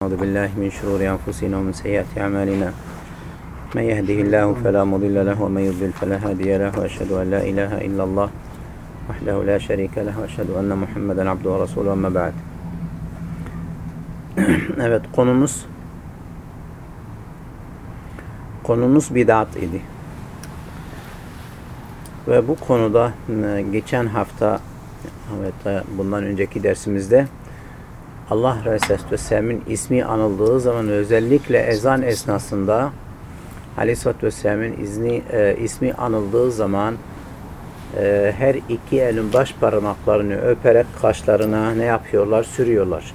أعوذ بالله من شرور أنفسنا ومن سيئات أعمالنا من يهده الله فلا مضل له ومن يضلل فلا هادي له وأشهد أن لا إله إلا الله وحده لا شريك له وأشهد أن محمدا عبده ورسوله أما بعد Evet konumuz konumuz bidat idi. Ve bu konuda geçen hafta evet bundan önceki dersimizde Allah Resulü Vesselam'ın ismi anıldığı zaman özellikle ezan esnasında Aleyhisselatü Vesselam'ın izni, e, ismi anıldığı zaman e, her iki elin baş parmaklarını öperek kaşlarına ne yapıyorlar? Sürüyorlar.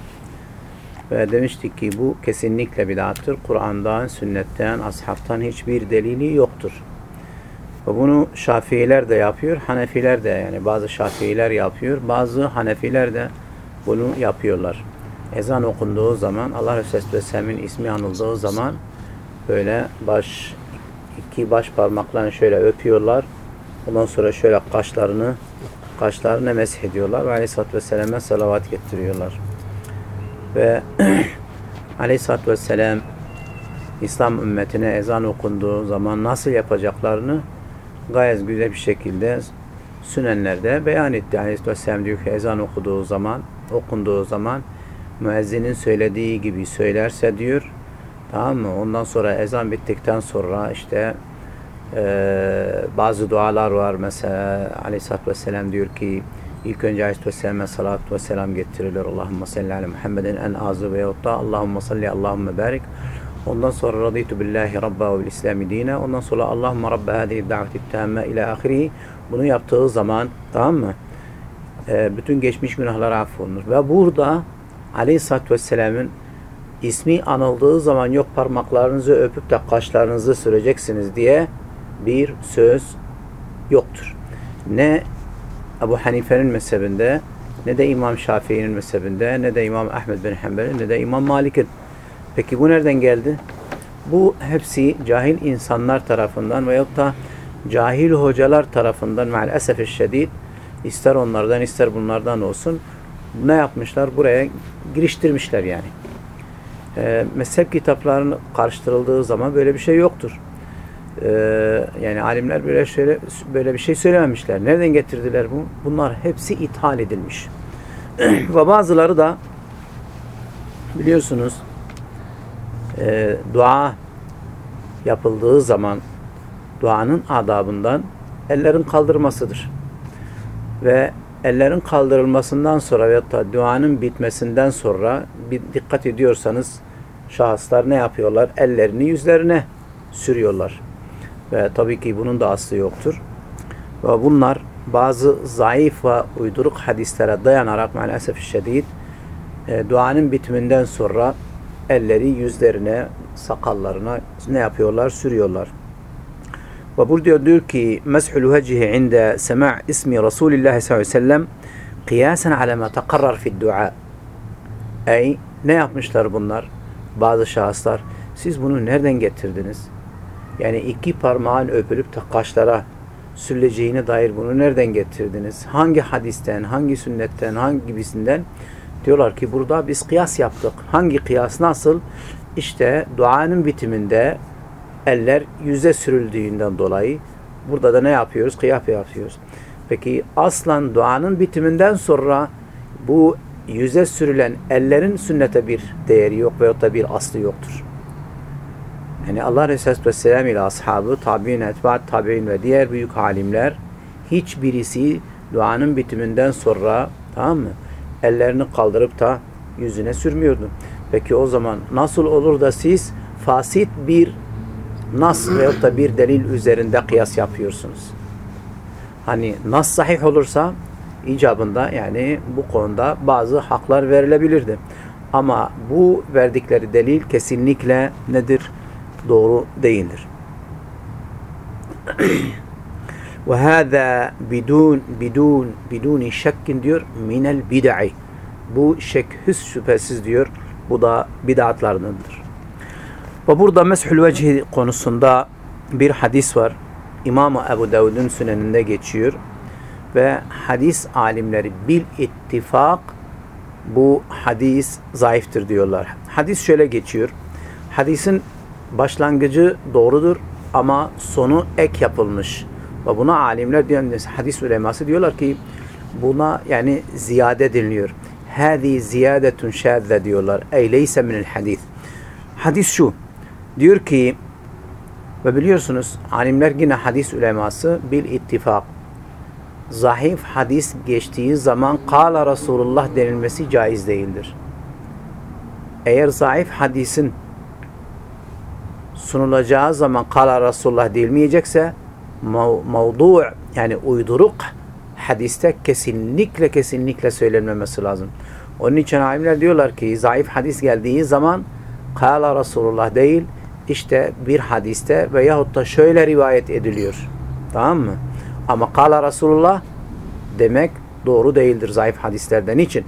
Ve demiştik ki bu kesinlikle bidattır. Kur'an'dan, sünnetten, ashabtan hiçbir delili yoktur. Ve bunu Şafiiler de yapıyor, Hanefiler de yani bazı Şafiiler yapıyor, bazı Hanefiler de bunu yapıyorlar. Ezan okunduğu zaman Allah Resulü Vesselam'ın ismi anıldığı zaman böyle baş iki baş parmaklarını şöyle öpüyorlar. Ondan sonra şöyle kaşlarını kaşlarını mesh ediyorlar ve Aleyhisselatü Vesselam'a salavat getiriyorlar. Ve Aleyhisselatü Vesselam İslam ümmetine ezan okunduğu zaman nasıl yapacaklarını gayet güzel bir şekilde sünenlerde beyan etti. Aleyhisselatü Vesselam diyor ki ezan okuduğu zaman okunduğu zaman müezzinin söylediği gibi söylerse diyor tamam mı? Ondan sonra ezan bittikten sonra işte e, bazı dualar var. Mesela Aleyhisselatü Vesselam diyor ki ilk önce Aleyhisselatü Vesselam'a salatu ve selam getirilir. Allahümme salli ala Muhammedin en azı veyahut da Allahümme salli Allahümme barik. Ondan sonra raditu billahi rabba ve islami dine. Ondan sonra Allahümme rabbe hadihi daveti tamme ila ahirihi. Bunu yaptığı zaman tamam mı? E, bütün geçmiş günahlar affolunur. Ve burada Aleyhisselatü Vesselam'ın ismi anıldığı zaman yok parmaklarınızı öpüp de kaşlarınızı süreceksiniz diye bir söz yoktur. Ne Ebu Hanife'nin mezhebinde ne de İmam Şafii'nin mezhebinde ne de İmam Ahmed bin Hanbel'in ne de İmam Malik'in. Peki bu nereden geldi? Bu hepsi cahil insanlar tarafından veyahut da cahil hocalar tarafından maalesef şiddet ister onlardan ister bunlardan olsun ne yapmışlar? Buraya giriştirmişler yani. E, mezhep kitaplarının karıştırıldığı zaman böyle bir şey yoktur. E, yani alimler böyle şöyle böyle bir şey söylememişler. Nereden getirdiler bu? Bunlar hepsi ithal edilmiş. Ve bazıları da biliyorsunuz e, dua yapıldığı zaman duanın adabından ellerin kaldırmasıdır. Ve ellerin kaldırılmasından sonra veyahut da duanın bitmesinden sonra bir dikkat ediyorsanız şahıslar ne yapıyorlar? Ellerini yüzlerine sürüyorlar. Ve tabii ki bunun da aslı yoktur. Ve bunlar bazı zayıf ve uyduruk hadislere dayanarak maalesef şiddet duanın bitiminden sonra elleri yüzlerine, sakallarına ne yapıyorlar? Sürüyorlar. Burada diyor ki meshul vecihi inde sema' ismi Resulullah sallallahu aleyhi ve sellem kıyasen ala ma takarrar fi dua. Ey ne yapmışlar bunlar? Bazı şahıslar siz bunu nereden getirdiniz? Yani iki parmağın öpülüp de kaşlara sürüleceğine dair bunu nereden getirdiniz? Hangi hadisten, hangi sünnetten, hangi gibisinden? Diyorlar ki burada biz kıyas yaptık. Hangi kıyas nasıl? İşte duanın bitiminde eller yüze sürüldüğünden dolayı burada da ne yapıyoruz? Kıyaf yapıyoruz. Peki aslan duanın bitiminden sonra bu yüze sürülen ellerin sünnete bir değeri yok veyahut da bir aslı yoktur. Yani Allah Resulü Vesselam ile ashabı, tabi'in, etbaat, tabi'in ve diğer büyük alimler hiçbirisi duanın bitiminden sonra tamam mı? Ellerini kaldırıp da yüzüne sürmüyordu. Peki o zaman nasıl olur da siz fasit bir nas veyahut da bir delil üzerinde kıyas yapıyorsunuz. Hani nas sahih olursa icabında yani bu konuda bazı haklar verilebilirdi. Ama bu verdikleri delil kesinlikle nedir? Doğru değildir. Ve hâzâ bidûn bidûn bidûni şekkin diyor minel bid'i. Bu şekhüs şüphesiz diyor. Bu da bid'atlardandır. Ve burada meshül vecihi konusunda bir hadis var. İmam Ebu Davud'un süneninde geçiyor. Ve hadis alimleri bil ittifak bu hadis zayıftır diyorlar. hadis şöyle geçiyor. Hadisin başlangıcı doğrudur ama sonu ek yapılmış. Ve buna alimler diyor, hadis uleması diyorlar ki buna yani ziyade deniliyor. Hadi ziyadetun şadze diyorlar. Ey leyse minel hadis. Hadis şu. Diyor ki ve biliyorsunuz alimler yine hadis uleması bil ittifak. Zahif hadis geçtiği zaman kala Resulullah denilmesi caiz değildir. Eğer zayıf hadisin sunulacağı zaman kala Resulullah denilmeyecekse mevdu yani uyduruk hadiste kesinlikle kesinlikle söylenmemesi lazım. Onun için alimler diyorlar ki zayıf hadis geldiği zaman kala Resulullah değil işte bir hadiste veyahut da şöyle rivayet ediliyor. Tamam mı? Ama kala Resulullah demek doğru değildir zayıf hadislerden için.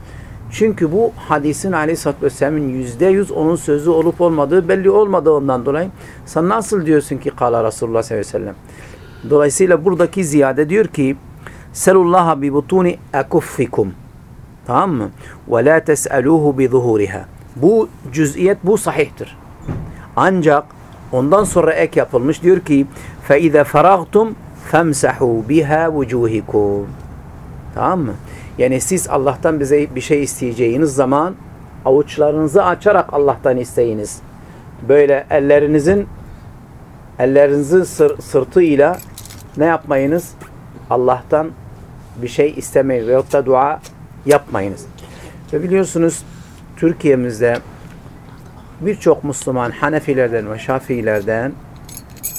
Çünkü bu hadisin aleyhissalatü vesselamın yüzde yüz onun sözü olup olmadığı belli olmadığından dolayı sen nasıl diyorsun ki kala Resulullah sallallahu aleyhi ve sellem. Dolayısıyla buradaki ziyade diyor ki Selullaha bi butuni akuffikum. Tamam mı? Ve la tes'aluhu bi zuhuriha. Bu cüz'iyet bu sahihtir. Ancak ondan sonra ek yapılmış diyor ki ize feragtum femsahu biha vucuhikum. Tamam mı? Yani siz Allah'tan bize bir şey isteyeceğiniz zaman avuçlarınızı açarak Allah'tan isteyiniz. Böyle ellerinizin ellerinizin sır, sırtıyla ne yapmayınız? Allah'tan bir şey istemeyin veyahut da dua yapmayınız. Ve biliyorsunuz Türkiye'mizde birçok Müslüman Hanefilerden ve Şafiilerden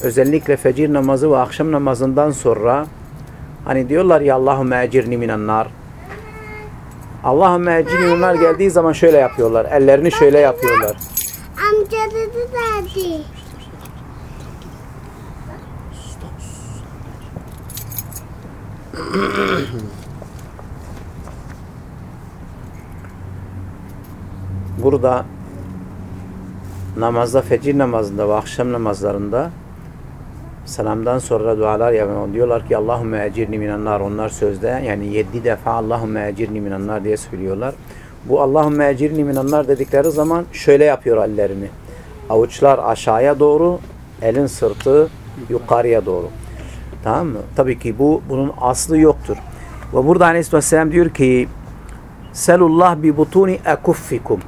özellikle fecir namazı ve akşam namazından sonra hani diyorlar ya Allahümme ecirni minen nar Allahümme ecirni minen nar geldiği zaman şöyle yapıyorlar. Ellerini şöyle yapıyorlar. Amca dedi derdi. Burada namazda, fecir namazında ve akşam namazlarında selamdan sonra dualar yapıyor. Diyorlar ki Allahümme ecirni minennar. Onlar sözde yani yedi defa Allahümme ecirni minennar diye söylüyorlar. Bu Allahümme ecirni minennar dedikleri zaman şöyle yapıyor ellerini. Avuçlar aşağıya doğru, elin sırtı yukarıya doğru. Tamam mı? Tabii ki bu bunun aslı yoktur. Ve burada Aleyhisselam diyor ki Selullah bi butuni ekuffikum.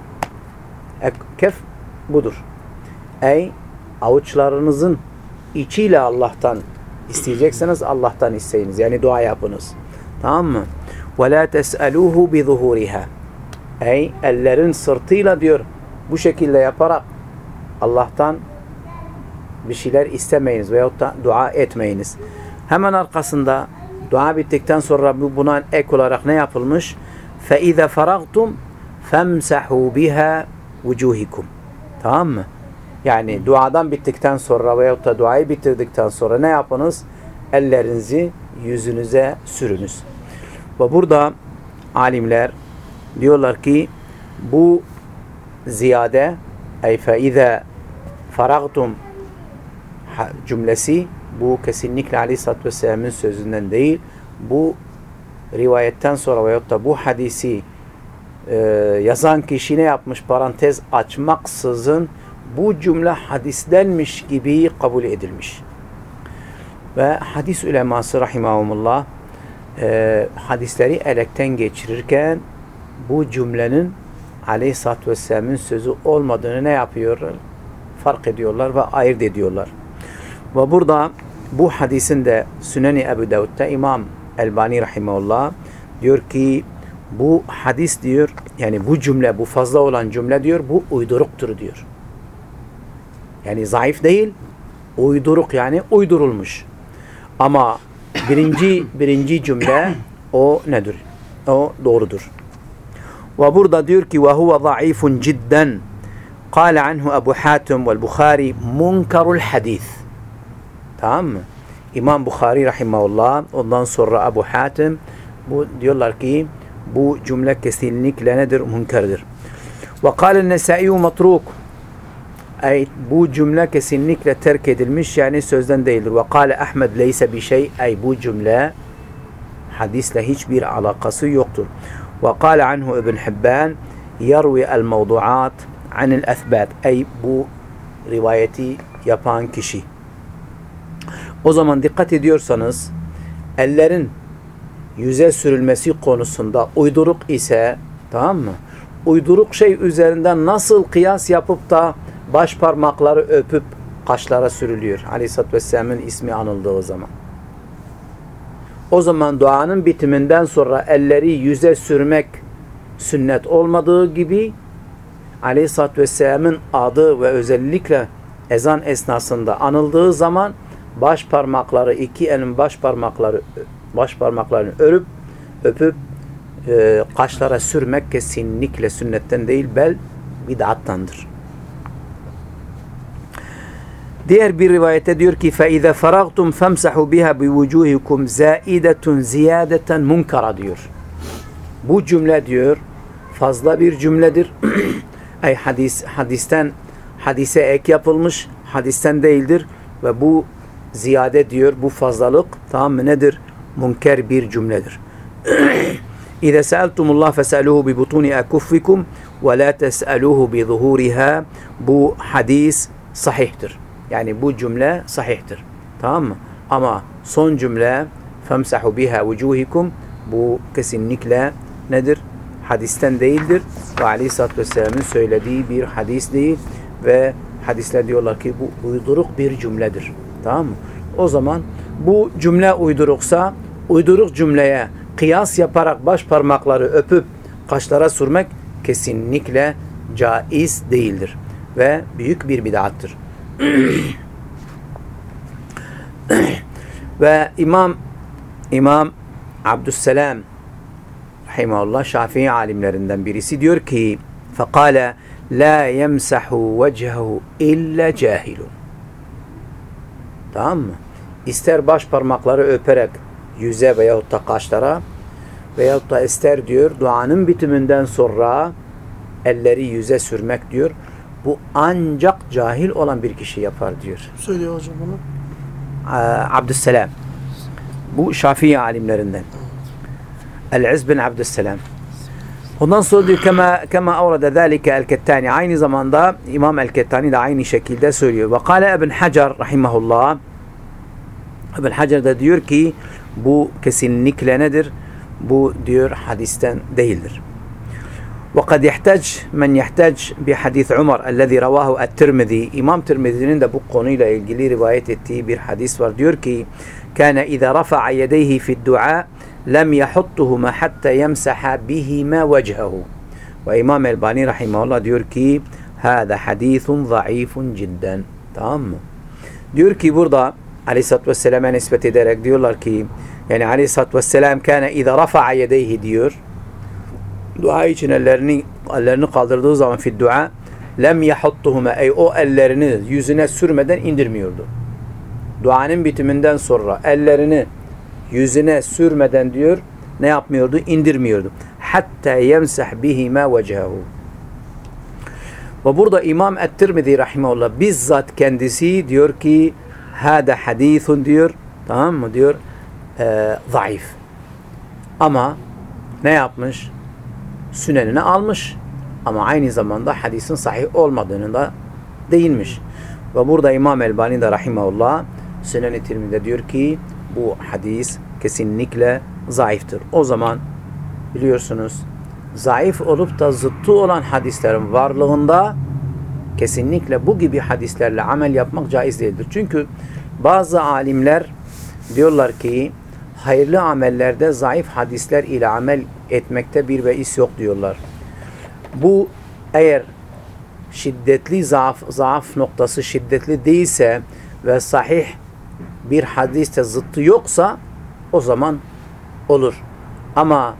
Ek, kef budur. Ey avuçlarınızın içiyle Allah'tan isteyecekseniz Allah'tan isteyiniz. Yani dua yapınız. Tamam mı? Ve la tes'aluhu bi zuhuriha. Ey ellerin sırtıyla diyor bu şekilde yaparak Allah'tan bir şeyler istemeyiniz veyahut da dua etmeyiniz. Hemen arkasında dua bittikten sonra buna ek olarak ne yapılmış? فَاِذَا فَرَغْتُمْ فَامْسَحُوا بِهَا وُجُوهِكُمْ Tamam mı? Yani duadan bittikten sonra veyahut da duayı bitirdikten sonra ne yapınız? Ellerinizi yüzünüze sürünüz. Ve burada alimler diyorlar ki bu ziyade ey feize faragtum cümlesi bu kesinlikle Aleyhisselatü Vesselam'ın sözünden değil. Bu rivayetten sonra veyahut da bu hadisi e, yazan kişi ne yapmış parantez açmaksızın bu cümle hadislenmiş gibi kabul edilmiş. Ve hadis uleması rahimahumullah e, hadisleri elekten geçirirken bu cümlenin Aleyhisselatü Vesselam'ın sözü olmadığını ne yapıyorlar? Fark ediyorlar ve ayırt ediyorlar. Ve burada bu hadisin de Süneni Ebu Davud'da İmam Elbani Rahimahullah diyor ki bu hadis diyor yani bu cümle bu fazla olan cümle diyor bu uyduruktur diyor. Yani zayıf değil uyduruk yani uydurulmuş. Ama birinci birinci cümle o nedir? O doğrudur. Ve burada diyor ki ve huve zayıfun cidden. Kale anhu Ebu Hatim ve Bukhari munkarul hadis. Tamam mı? İmam Bukhari rahimahullah ondan sonra Ebu Hatim bu diyorlar ki bu cümle kesinlikle nedir? Münkerdir. Ve kâle nesai matruk Ey, bu cümle kesinlikle terk edilmiş yani sözden değildir. Ve kâle Ahmed leyse bir şey ey bu cümle hadisle hiçbir alakası yoktur. Ve kâle anhu İbn Hibban yarwi el mevduat anil ethbat. Ey bu rivayeti yapan kişi. O zaman dikkat ediyorsanız ellerin yüze sürülmesi konusunda uyduruk ise tamam mı? Uyduruk şey üzerinden nasıl kıyas yapıp da baş parmakları öpüp kaşlara sürülüyor. Aleyhisselatü Vesselam'ın ismi anıldığı zaman. O zaman duanın bitiminden sonra elleri yüze sürmek sünnet olmadığı gibi Aleyhisselatü Vesselam'ın adı ve özellikle ezan esnasında anıldığı zaman baş parmakları, iki elin baş parmakları baş parmaklarını örüp öpüp e, kaşlara sürmek kesinlikle sünnetten değil bel bid'attandır. Diğer bir rivayette diyor ki فَاِذَا فَرَغْتُمْ فَمْسَحُوا بِهَا بِوُجُوهِكُمْ زَائِدَةٌ ziyadeten munkara diyor. Bu cümle diyor fazla bir cümledir. Ay hadis hadisten hadise ek yapılmış, hadisten değildir ve bu ziyade diyor bu fazlalık tamam mı nedir? Munker bir cümledir. İza sa'altumullah fes'aluhu bi butuni akuffikum ve la tes'aluhu bi zuhuriha. Bu hadis sahihtir. Yani bu cümle sahihtir. Tamam mı? Ama son cümle femsahu biha vucuhikum bu kesinlikle nedir? Hadisten değildir. Ve Aleyhisselatü Vesselam'ın söylediği bir hadis değil ve hadisler diyorlar ki bu uyduruk bir cümledir. Tamam mı? O zaman bu cümle uyduruksa uyduruk cümleye kıyas yaparak baş parmakları öpüp kaşlara sürmek kesinlikle caiz değildir. Ve büyük bir bid'attır. ve İmam İmam Abdüsselam rahimahullah Şafii alimlerinden birisi diyor ki فَقَالَ لَا يَمْسَحُ وَجْهَهُ اِلَّا جَاهِلٌ Tamam mı? İster baş parmakları öperek yüze veyahut da kaşlara veyahut da ister diyor duanın bitiminden sonra elleri yüze sürmek diyor. Bu ancak cahil olan bir kişi yapar diyor. Söylüyor hocam bunu. Abdüsselam. Bu Şafii alimlerinden. El-İz bin Abdüsselam. Ondan sonra diyor kema kema avrada zalika el-Kettani aynı zamanda İmam el-Kettani de aynı şekilde söylüyor. Ve kâle İbn Hacer rahimahullah İbn Hacer de diyor ki bu kesinlikle nedir? Bu diyor hadisten değildir. وقد يحتاج من يحتاج بحديث عمر الذي رواه الترمذي İmam Tirmizi'nin de bu konuyla ilgili rivayet ettiği bir hadis var. Diyor ki كان إذا رفع يديه في الدعاء لم يحطهما حتى يمسح بهما وجهه. Ve İmam Elbani rahimahullah diyor ki هذا حديث ضعيف جدا. Tamam mı? Diyor ki burada Aleyhisselatü Vesselam'a nispet ederek diyorlar ki yani Ali Aleyhisselatü Vesselam kâne izâ rafa'a yedeyhi diyor. Dua için ellerini, ellerini kaldırdığı zaman fid dua lem yahuttuhuma ey o ellerini yüzüne sürmeden indirmiyordu. Duanın bitiminden sonra ellerini yüzüne sürmeden diyor ne yapmıyordu? İndirmiyordu. Hatta yemsah bihima vecehu. Ve burada İmam Et-Tirmidhi rahimehullah bizzat kendisi diyor ki hada hadithun diyor tamam mı diyor e, zayıf. Ama ne yapmış? Sünenine almış. Ama aynı zamanda hadisin sahih olmadığını da değinmiş. Ve burada İmam Elbani de rahimahullah Sünen-i Tirmi'de diyor ki bu hadis kesinlikle zayıftır. O zaman biliyorsunuz zayıf olup da zıttı olan hadislerin varlığında kesinlikle bu gibi hadislerle amel yapmak caiz değildir. Çünkü bazı alimler diyorlar ki hayırlı amellerde zayıf hadisler ile amel etmekte bir beis yok diyorlar. Bu eğer şiddetli zaaf, zaaf noktası şiddetli değilse ve sahih bir hadiste zıttı yoksa o zaman olur. Ama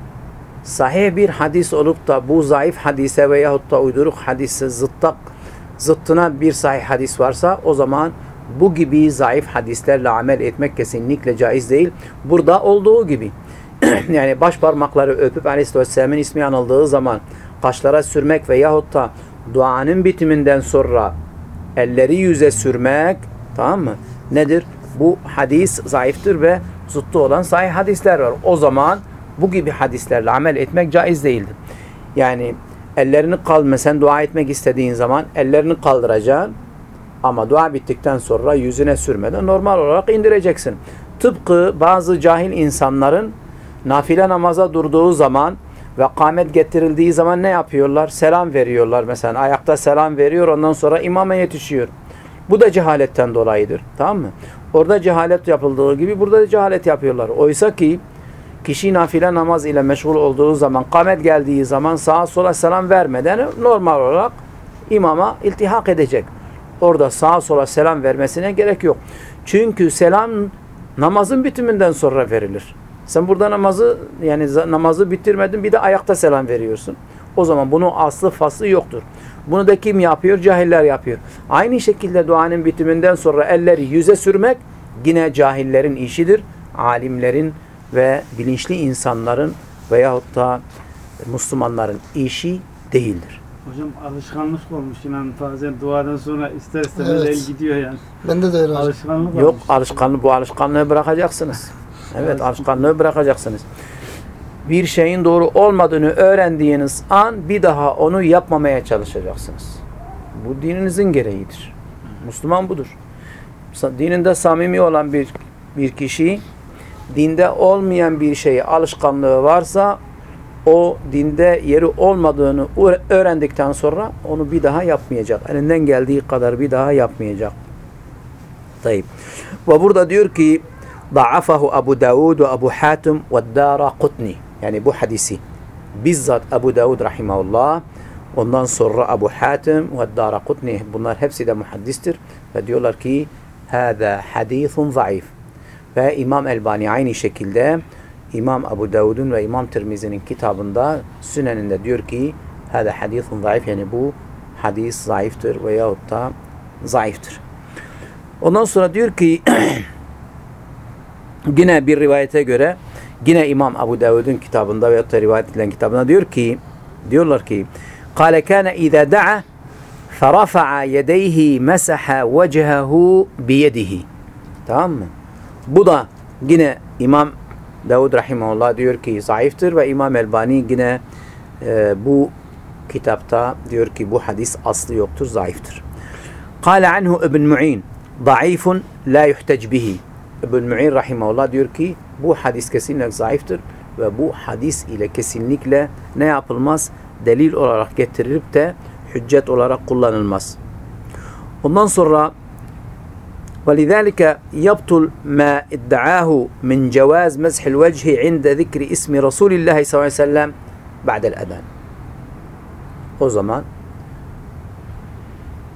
sahih bir hadis olup da bu zayıf hadise veyahut da uyduruk hadise zıttak zıttına bir sahih hadis varsa o zaman bu gibi zayıf hadislerle amel etmek kesinlikle caiz değil. Burada olduğu gibi yani baş parmakları öpüp Aleyhisselam'ın ismi anıldığı zaman kaşlara sürmek veyahut da duanın bitiminden sonra elleri yüze sürmek tamam mı? Nedir? Bu hadis zayıftır ve zıttı olan sahih hadisler var. O zaman bu gibi hadislerle amel etmek caiz değildir. Yani ellerini kalma sen dua etmek istediğin zaman ellerini kaldıracaksın ama dua bittikten sonra yüzüne sürmeden normal olarak indireceksin. Tıpkı bazı cahil insanların nafile namaza durduğu zaman ve kamet getirildiği zaman ne yapıyorlar? Selam veriyorlar mesela. Ayakta selam veriyor ondan sonra imama yetişiyor. Bu da cehaletten dolayıdır. Tamam mı? Orada cehalet yapıldığı gibi burada da cehalet yapıyorlar. Oysa ki kişi nafile namaz ile meşgul olduğu zaman, kamet geldiği zaman sağa sola selam vermeden normal olarak imama iltihak edecek. Orada sağa sola selam vermesine gerek yok. Çünkü selam namazın bitiminden sonra verilir. Sen burada namazı yani namazı bitirmedin bir de ayakta selam veriyorsun. O zaman bunun aslı faslı yoktur. Bunu da kim yapıyor? Cahiller yapıyor. Aynı şekilde duanın bitiminden sonra elleri yüze sürmek yine cahillerin işidir. Alimlerin ve bilinçli insanların veyahut da Müslümanların işi değildir. Hocam alışkanlık olmuş inan bazen duadan sonra ister istemez Evet. el gidiyor yani. Bende de öyle. Alışkanlık Yok olmuş. alışkanlığı bu alışkanlığı bırakacaksınız. Evet alışkanlığı bırakacaksınız. Bir şeyin doğru olmadığını öğrendiğiniz an bir daha onu yapmamaya çalışacaksınız. Bu dininizin gereğidir. Müslüman budur. Dininde samimi olan bir bir kişi dinde olmayan bir şeyi alışkanlığı varsa o dinde yeri olmadığını öğrendikten sonra onu bir daha yapmayacak. Elinden geldiği kadar bir daha yapmayacak. Tayyip. Ve burada diyor ki Da'afahu Abu Davud ve Abu Hatim ve Dara Kutni. Yani bu hadisi. Bizzat Abu Davud rahimahullah ondan sonra Abu Hatim ve Dara Kutni. Bunlar hepsi de muhaddistir. Ve diyorlar ki Hâzâ hadîthun zayıf. Ve İmam Elbani aynı şekilde İmam Abu Davud'un ve İmam Tirmizi'nin kitabında Süneninde diyor ki hâzâ hadîthun zayıf yani bu hadis zayıftır veyahut da zayıftır. Ondan sonra diyor ki yine bir rivayete göre yine İmam Abu Davud'un kitabında veyahut da rivayet edilen kitabında diyor ki diyorlar ki قال كان إذا دعا فرفع يديه مسح وجهه بيده tamam mı? Bu da yine İmam Davud Rahimahullah diyor ki zayıftır ve İmam Elbani yine e, bu kitapta diyor ki bu hadis aslı yoktur, zayıftır. Kale anhu İbn Mu'in zayıfun la yuhtec bihi. İbn Mu'in Rahimahullah diyor ki bu hadis kesinlikle zayıftır ve bu hadis ile kesinlikle ne yapılmaz? Delil olarak getirilip de hüccet olarak kullanılmaz. Ondan sonra ولذلك يبطل ما ادعاه من جواز مسح الوجه عند ذكر اسم رسول الله صلى الله عليه وسلم بعد الأذان. O zaman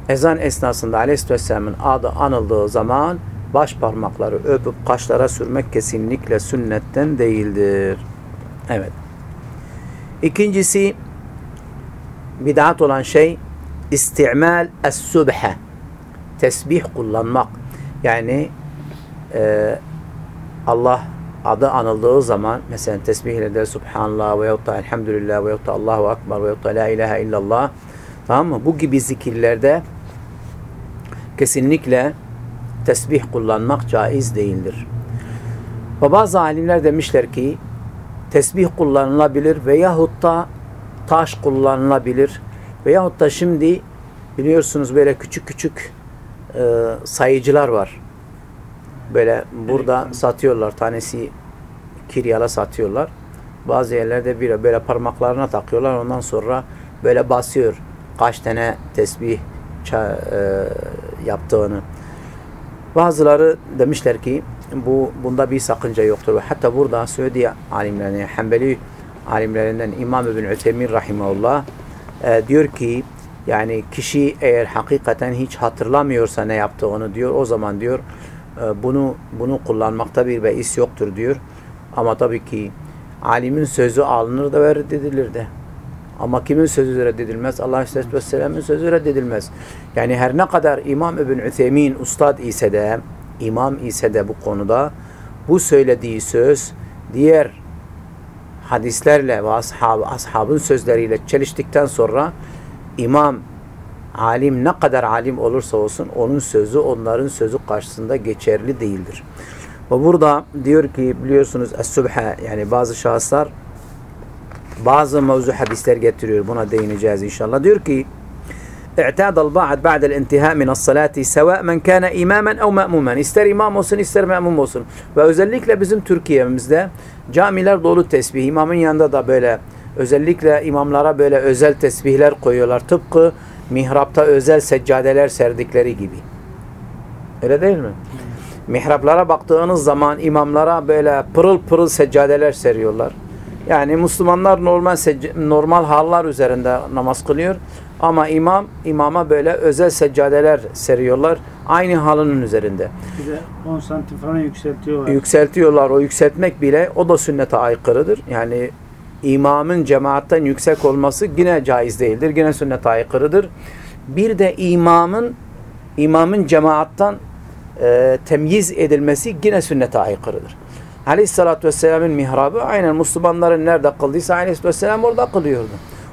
ezan esnasında Aleyhisselatü Vesselam'ın adı anıldığı zaman baş parmakları öpüp kaşlara sürmek kesinlikle sünnetten değildir. Evet. İkincisi bid'at olan şey istimal es-subhe tesbih kullanmak. yani e, Allah adı anıldığı zaman mesela tesbih ile de Subhanallah veyahut da Elhamdülillah veyahut da Allahu Akbar veyahut da La ilahe illallah tamam mı? Bu gibi zikirlerde kesinlikle tesbih kullanmak caiz değildir. Ve bazı alimler demişler ki tesbih kullanılabilir veyahut da taş kullanılabilir veyahut da şimdi biliyorsunuz böyle küçük küçük e, sayıcılar var. Böyle burada satıyorlar. Tanesi kiryala satıyorlar. Bazı yerlerde bir böyle parmaklarına takıyorlar. Ondan sonra böyle basıyor. Kaç tane tesbih ça- e, yaptığını. Bazıları demişler ki bu bunda bir sakınca yoktur. Ve hatta burada Suudi alimlerine, Hanbeli alimlerinden İmam İbn Ütemin rahimahullah e, diyor ki yani kişi eğer hakikaten hiç hatırlamıyorsa ne yaptığını diyor o zaman diyor e, bunu bunu kullanmakta bir beis yoktur diyor. Ama tabii ki alimin sözü alınır da ve reddedilir de. Ama kimin sözü reddedilmez? Allah Aleyhisselatü Vesselam'ın sözü reddedilmez. Yani her ne kadar İmam İbn Üthemin ustad ise de, imam ise de bu konuda bu söylediği söz diğer hadislerle ve ashab, ashabın sözleriyle çeliştikten sonra imam alim ne kadar alim olursa olsun onun sözü onların sözü karşısında geçerli değildir. Ve burada diyor ki biliyorsunuz es-subha yani bazı şahıslar bazı mevzu hadisler getiriyor. Buna değineceğiz inşallah. Diyor ki اعتاد البعض بعد الانتهاء من الصلاة سواء من كان إماما أو مأموما ister imam olsun ister memum olsun ve özellikle bizim Türkiye'mizde camiler dolu tesbih imamın yanında da böyle özellikle imamlara böyle özel tesbihler koyuyorlar tıpkı mihrapta özel seccadeler serdikleri gibi öyle değil mi? Mihraplara baktığınız zaman imamlara böyle pırıl pırıl seccadeler seriyorlar. Yani Müslümanlar normal normal hallar üzerinde namaz kılıyor ama imam imama böyle özel seccadeler seriyorlar aynı halının üzerinde. Bir de 10 santim falan yükseltiyorlar. Yükseltiyorlar. O yükseltmek bile o da sünnete aykırıdır. Yani imamın cemaatten yüksek olması yine caiz değildir. Yine sünnete aykırıdır. Bir de imamın imamın cemaattan e, temyiz edilmesi yine sünnete aykırıdır. Aleyhissalatü Vesselam'ın mihrabı aynen Müslümanların nerede kıldıysa Aleyhissalatü Vesselam orada kılıyordu.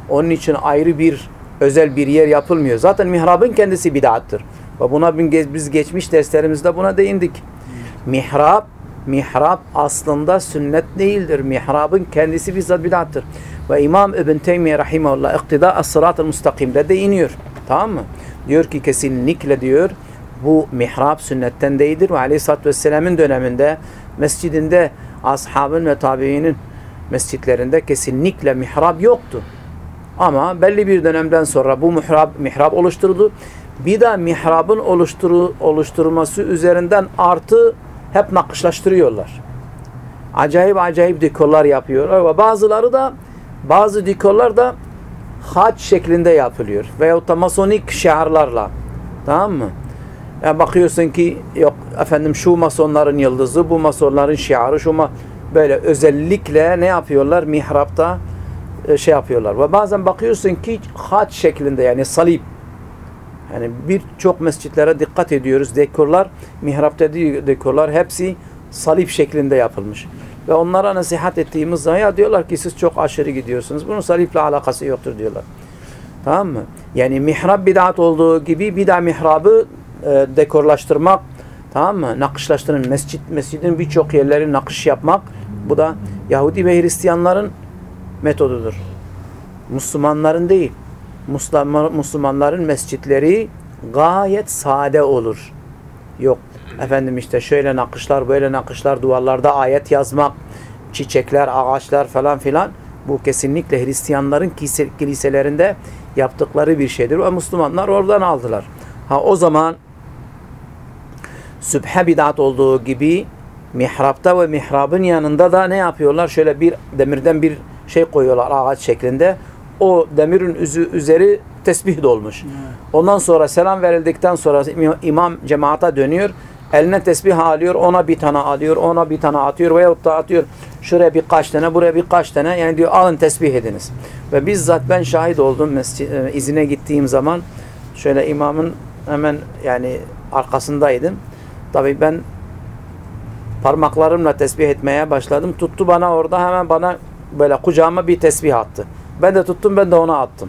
Onun için ayrı bir özel bir yer yapılmıyor. Zaten mihrabın kendisi bid'attır. Ve buna biz geçmiş derslerimizde buna değindik. Mihrab, mihrab aslında sünnet değildir. Mihrabın kendisi bizzat bid'attır. Ve İmam İbn Teymiye Rahimahullah iktida as-sırat-ı müstakimde değiniyor. Tamam mı? Diyor ki kesinlikle diyor bu mihrab sünnetten değildir. Ve Aleyhisselatü Vesselam'ın döneminde mescidinde ashabın ve tabiinin mescitlerinde kesinlikle mihrab yoktu. Ama belli bir dönemden sonra bu mihrab, mihrab oluşturuldu. Bir de mihrabın oluşturu, oluşturulması üzerinden artı hep nakışlaştırıyorlar. Acayip acayip dekorlar yapıyorlar ve bazıları da bazı dekorlar da haç şeklinde yapılıyor. Veyahut da masonik şiarlarla. Tamam mı? Yani bakıyorsun ki yok efendim şu masonların yıldızı, bu masonların şiarı, şu ma böyle özellikle ne yapıyorlar? Mihrapta e, şey yapıyorlar. Ve bazen bakıyorsun ki haç şeklinde yani salip. Yani birçok mescitlere dikkat ediyoruz. Dekorlar, mihrapta dekorlar hepsi salip şeklinde yapılmış. Ve onlara nasihat ettiğimiz zaman ya diyorlar ki siz çok aşırı gidiyorsunuz. Bunun saliple alakası yoktur diyorlar. Tamam mı? Yani mihrab bid'at olduğu gibi bir daha mihrabı e, dekorlaştırmak, tamam mı? Nakışlaştırın. Mescit, mescidin birçok yerleri nakış yapmak. Bu da Yahudi ve Hristiyanların metodudur. Müslümanların değil. Müslüman, Müslümanların mescitleri gayet sade olur. Yok efendim işte şöyle nakışlar böyle nakışlar duvarlarda ayet yazmak çiçekler ağaçlar falan filan bu kesinlikle Hristiyanların kiliselerinde yaptıkları bir şeydir ve Müslümanlar oradan aldılar. Ha o zaman sübhe bid'at olduğu gibi mihrapta ve mihrabın yanında da ne yapıyorlar? Şöyle bir demirden bir şey koyuyorlar ağaç şeklinde. O demirin üzü, üzeri tesbih dolmuş. Ondan sonra selam verildikten sonra imam cemaata dönüyor. Eline tesbih alıyor, ona bir tane alıyor, ona bir tane atıyor veyahut da atıyor. Şuraya birkaç tane, buraya birkaç tane. Yani diyor alın tesbih ediniz. Ve bizzat ben şahit oldum mescid, izine gittiğim zaman şöyle imamın hemen yani arkasındaydım. Tabii ben parmaklarımla tesbih etmeye başladım. Tuttu bana orada hemen bana böyle kucağıma bir tesbih attı. Ben de tuttum ben de ona attım.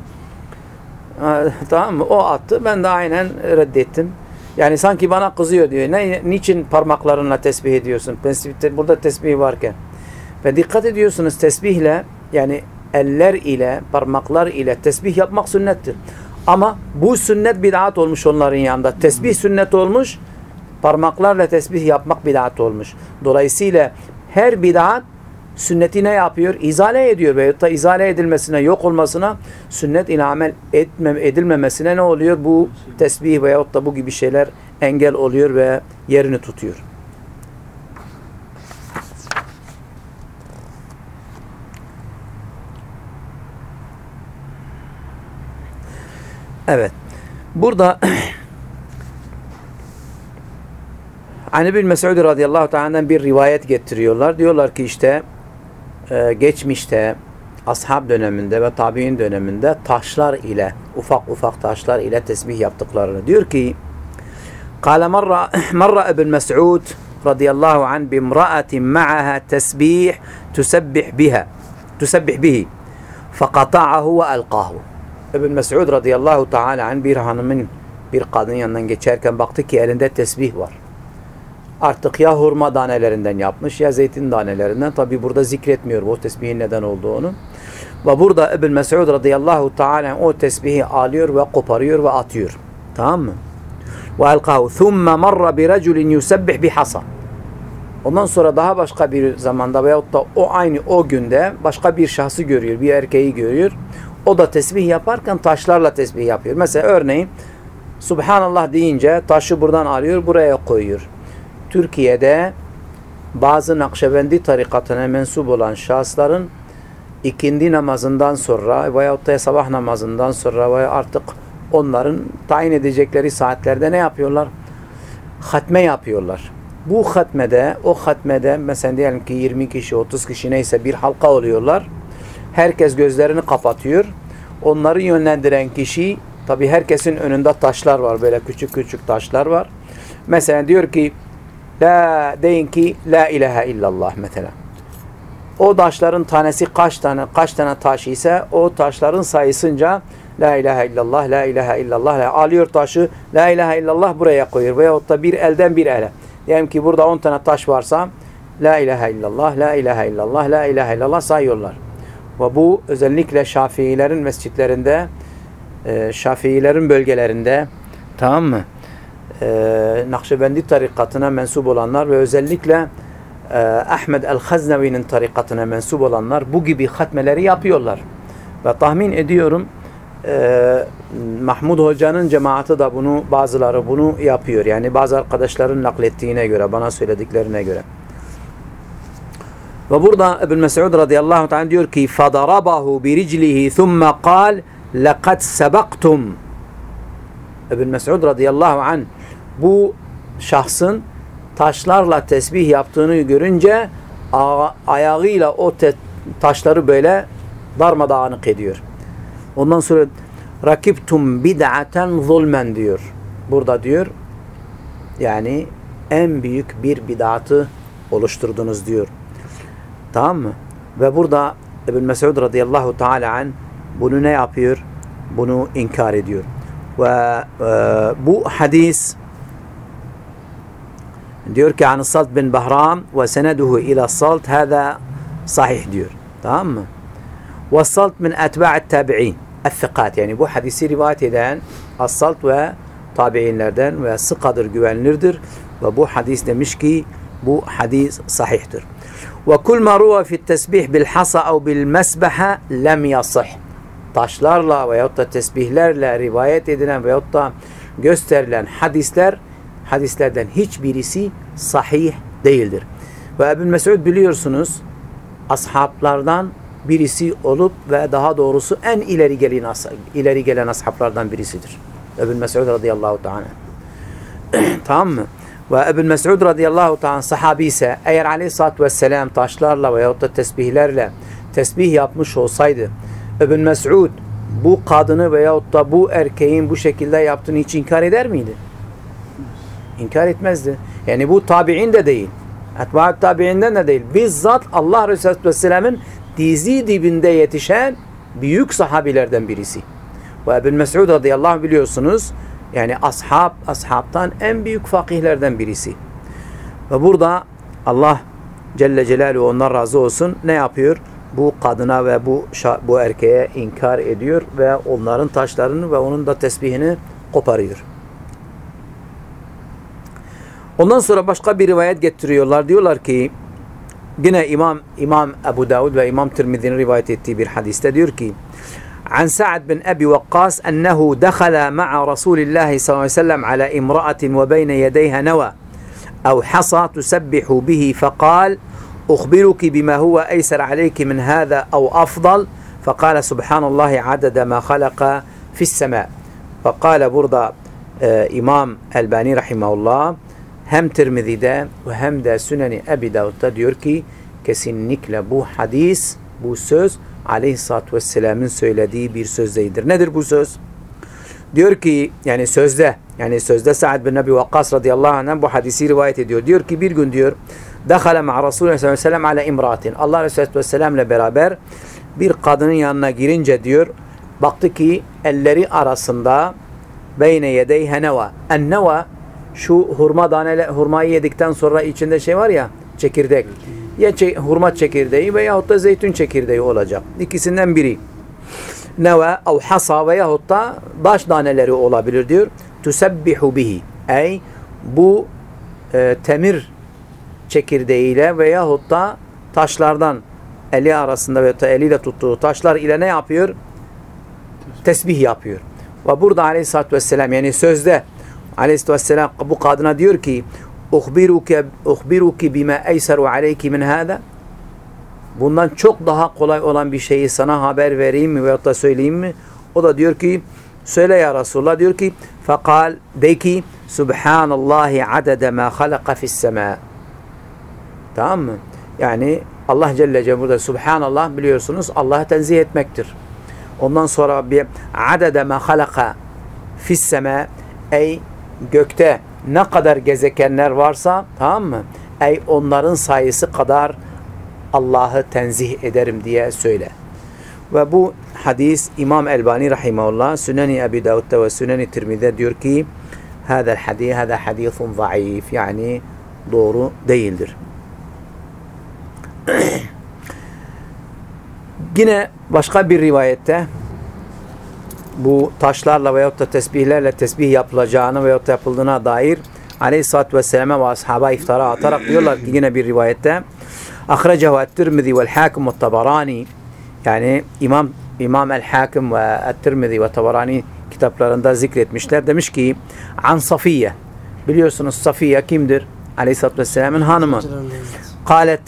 tamam mı? O attı. Ben de aynen reddettim. Yani sanki bana kızıyor diyor. Ne, niçin parmaklarınla tesbih ediyorsun? Burada tesbih varken. Ve dikkat ediyorsunuz tesbihle yani eller ile parmaklar ile tesbih yapmak sünnettir. Ama bu sünnet bid'at olmuş onların yanında. Tesbih sünnet olmuş. Parmaklarla tesbih yapmak bid'at olmuş. Dolayısıyla her bid'at sünneti ne yapıyor? İzale ediyor veyahut da izale edilmesine, yok olmasına, sünnet ile amel edilmemesine ne oluyor? Bu tesbih veyahut da bu gibi şeyler engel oluyor ve yerini tutuyor. Evet. Burada Hani bin Mes'ud radıyallahu teala'dan bir rivayet getiriyorlar. Diyorlar ki işte e, geçmişte ashab döneminde ve tabi'in döneminde taşlar ile ufak ufak taşlar ile tesbih yaptıklarını. Diyor ki قال مرة مر ابن مسعود رضي الله عنه بامرأة معها تسبيح تسبح بها تسبح به فقطعه وألقاه İbn Mes'ud radıyallahu teala an bir hanımın bir kadın yanından geçerken baktı ki elinde tesbih var. Artık ya hurma tanelerinden yapmış ya zeytin tanelerinden. Tabi burada zikretmiyor o tesbihin neden olduğunu. Ve burada İbn Mes'ud radıyallahu teala o tesbihi alıyor ve koparıyor ve atıyor. Tamam mı? Ve elkahu thumme marra bi raculin yusebbih bi hasa. Ondan sonra daha başka bir zamanda veyahut da o aynı o günde başka bir şahsı görüyor, bir erkeği görüyor. O da tesbih yaparken taşlarla tesbih yapıyor. Mesela örneğin Subhanallah deyince taşı buradan alıyor, buraya koyuyor. Türkiye'de bazı Nakşibendi tarikatına mensup olan şahısların ikindi namazından sonra veyahut da sabah namazından sonra veya artık onların tayin edecekleri saatlerde ne yapıyorlar? Hatme yapıyorlar. Bu hatmede, o hatmede mesela diyelim ki 20 kişi, 30 kişi neyse bir halka oluyorlar. Herkes gözlerini kapatıyor. Onları yönlendiren kişi, tabi herkesin önünde taşlar var, böyle küçük küçük taşlar var. Mesela diyor ki, La deyin ki La ilahe illallah mesela. O taşların tanesi kaç tane kaç tane taş ise o taşların sayısınca La ilahe illallah, la ilahe illallah la. alıyor taşı La ilahe illallah buraya koyuyor veyahut da bir elden bir ele. Diyelim ki burada 10 tane taş varsa La ilahe illallah, la ilahe illallah, la ilahe illallah sayıyorlar. Ve bu özellikle Şafiilerin mescitlerinde e, Şafiilerin bölgelerinde tamam mı? E, Nakşibendi tarikatına mensup olanlar ve özellikle e, Ahmed el-Haznevi'nin tarikatına mensup olanlar bu gibi hatmeleri yapıyorlar. Ve tahmin ediyorum e, Mahmud Hoca'nın cemaati da bunu bazıları bunu yapıyor. Yani bazı arkadaşların naklettiğine göre, bana söylediklerine göre. Ve burada İbn Mes'ud radıyallahu teala diyor ki فَضَرَبَهُ بِرِجْلِهِ ثُمَّ قَالْ لَقَدْ سَبَقْتُمْ İbn Mes'ud radıyallahu anh bu şahsın taşlarla tesbih yaptığını görünce ayağıyla o taşları böyle darmadağınık ediyor. Ondan sonra rakiptum bid'aten zulmen diyor. Burada diyor yani en büyük bir bid'atı oluşturdunuz diyor. Tamam mı? Ve burada İbn Mesud radıyallahu teala an bunu ne yapıyor? Bunu inkar ediyor. Ve e, bu hadis diyor ki an Salt bin Bahram ve seneduhu ila Salt hada sahih diyor. Tamam mı? Ve Salt min etba'at tabi'in. Ethikat yani bu hadisi rivayet eden As-Salt ve tabi'inlerden ve sıkadır, güvenilirdir. Ve bu hadis demiş ki bu hadis sahihtir. Ve kul ma ruva fi tesbih bil hasa ev bil mesbaha lem yasih. Taşlarla veyahut da tesbihlerle rivayet edilen veyahut da gösterilen hadisler hadislerden hiçbirisi sahih değildir. Ve Ebu Mesud biliyorsunuz ashablardan birisi olup ve daha doğrusu en ileri gelen ileri gelen ashablardan birisidir. Ebu Mesud radıyallahu teala. tamam mı? Ve Ebu Mesud radıyallahu teala sahabi ise eğer aleyhissalatü vesselam taşlarla veyahut da tesbihlerle tesbih yapmış olsaydı Ebu Mesud bu kadını veyahut da bu erkeğin bu şekilde yaptığını hiç inkar eder miydi? İnkar etmezdi. Yani bu tabi'in de değil. Etba'at tabi'inden de değil. Bizzat Allah Resulü Vesselam'ın dizi dibinde yetişen büyük sahabilerden birisi. Ve Ebu Mes'ud radıyallahu anh biliyorsunuz yani ashab, ashabtan en büyük fakihlerden birisi. Ve burada Allah Celle Celaluhu onlar razı olsun ne yapıyor? Bu kadına ve bu bu erkeğe inkar ediyor ve onların taşlarını ve onun da tesbihini koparıyor. Ondan sonra başka bir rivayet getiriyorlar. Diyorlar ki yine İmam İmam Ebu Davud ve İmam Tirmidhi'nin rivayet ettiği bir hadiste diyor ki عن سعد بن أبي وقاص أنه دخل مع رسول الله صلى الله عليه وسلم على امرأة وبين يديها نوى أو حصى تسبح به فقال أخبرك بما هو أيسر عليك من هذا أو أفضل فقال سبحان الله عدد ما خلق في السماء فقال برضه إمام الباني رحمه الله hem Tirmizi'de ve hem de Süneni Ebi Davud'da diyor ki kesinlikle bu hadis, bu söz aleyhissalatü vesselamın söylediği bir söz değildir. Nedir bu söz? Diyor ki yani sözde yani sözde Sa'd bin Ebi Vakkas radıyallahu anh'dan bu hadisi rivayet ediyor. Diyor ki bir gün diyor Dakhala ma'a Resulullah sallallahu aleyhi ve sellem imratin. Allah Resulü vesselam ile beraber bir kadının yanına girince diyor baktı ki elleri arasında beyne yedeyhe neva. En neva şu hurma tanele hurmayı yedikten sonra içinde şey var ya çekirdek. Ya çe- hurma çekirdeği veyahut da zeytun çekirdeği olacak. İkisinden biri. Neve ev hasa veyahut da baş taneleri olabilir diyor. Tusebbihu bihi. Ey bu e, temir çekirdeğiyle veyahut da taşlardan eli arasında da eliyle tuttuğu taşlar ile ne yapıyor? Tesbih yapıyor. Ve burada aleyhissalatü vesselam yani sözde aleyhissalatü vesselam bu kadına diyor ki uhbiruke, uhbiruki bime eyseru aleyki min hâda bundan çok daha kolay olan bir şeyi sana haber vereyim mi veyahut da söyleyeyim mi? O da diyor ki söyle ya Resulullah diyor ki fekal de ki Subhanallahi adede ma halaka fis sema Tamam mı? Yani Allah Celle Celle burada Subhanallah biliyorsunuz Allah'ı tenzih etmektir. Ondan sonra bir adede ma halaka fis sema ey gökte ne kadar gezegenler varsa tamam mı? Ey onların sayısı kadar Allah'ı tenzih ederim diye söyle. Ve bu hadis İmam Elbani rahimahullah Süneni Ebi Davud'da ve Süneni Tirmid'de diyor ki هذا الحديث هذا حديث ضعيف yani doğru değildir. Yine başka bir rivayette bu taşlarla veyahut da tesbihlerle tesbih yapılacağını veyahut da yapıldığına dair aleyhissalatü vesselam'a ve ashaba iftara atarak diyorlar ki yine bir rivayette ahrecehu et-Tirmizi vel hakim ve tabarani yani İmam İmam el-Hakim ve et-Tirmizi ve tabarani kitaplarında zikretmişler. Demiş ki an Safiye biliyorsunuz Safiye kimdir? Aleyhissalatü vesselamın hanımı. Kalet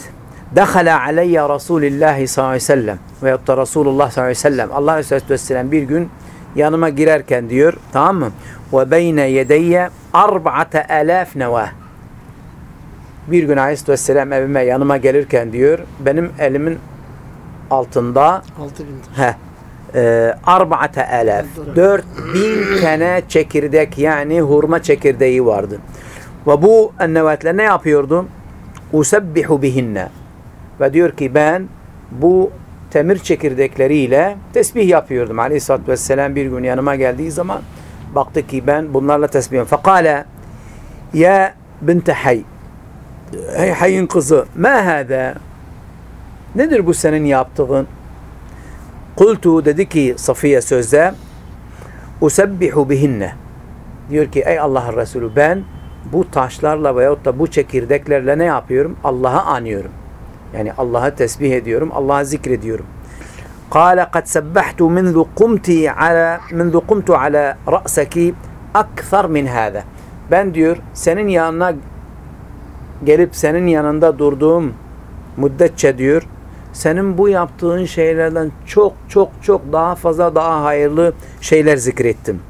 Dekhala aleyye Resulullah sallallahu aleyhi ve sellem veyahut da Resulullah sallallahu aleyhi ve sellem Allah Aleyhisselatü Vesselam bir gün yanıma girerken diyor tamam mı? Ve beyne yedeyye arba'ate elaf nevah bir gün Aleyhisselatü Vesselam evime yanıma gelirken diyor benim elimin altında 6000 he, e, arba'ate elaf dört bin tane çekirdek yani hurma çekirdeği vardı. Ve bu ennevetler ne yapıyordu? Usebbihu bihinne. Ve diyor ki ben bu temir çekirdekleriyle tesbih yapıyordum. Aleyhisselatü Vesselam bir gün yanıma geldiği zaman baktı ki ben bunlarla tesbih yapıyorum. Fekale ya binte hay Ey hayın kızı ma hâzâ nedir bu senin yaptığın? Kultu dedi ki Safiye sözde usebbihu bihinne diyor ki ey Allah'ın Resulü ben bu taşlarla veyahut da bu çekirdeklerle ne yapıyorum? Allah'ı anıyorum. Yani Allah'ı tesbih ediyorum, Allah'ı zikrediyorum. قال قد سبحت منذ قمت على منذ قمت على رأسك أكثر من هذا. Ben diyor senin yanına gelip senin yanında durduğum müddetçe diyor senin bu yaptığın şeylerden çok çok çok daha fazla daha hayırlı şeyler zikrettim.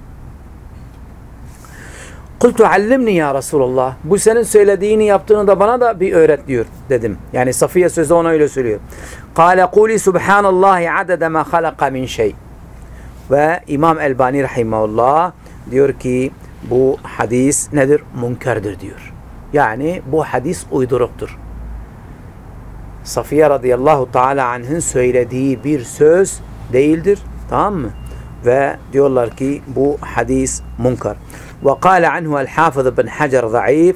Kultu allimni ya Resulullah. Bu senin söylediğini yaptığını da bana da bir öğret diyor dedim. Yani Safiye sözde ona öyle söylüyor. Kale kuli subhanallahi adede ma halaka min şey. Ve İmam Elbani rahimahullah diyor ki bu hadis nedir? Munkerdir diyor. Yani bu hadis uyduruktur. Safiye radıyallahu teala anh'ın söylediği bir söz değildir. Tamam mı? Ve diyorlar ki bu hadis munkar. وقال عنه الحافظ بن حجر ضعيف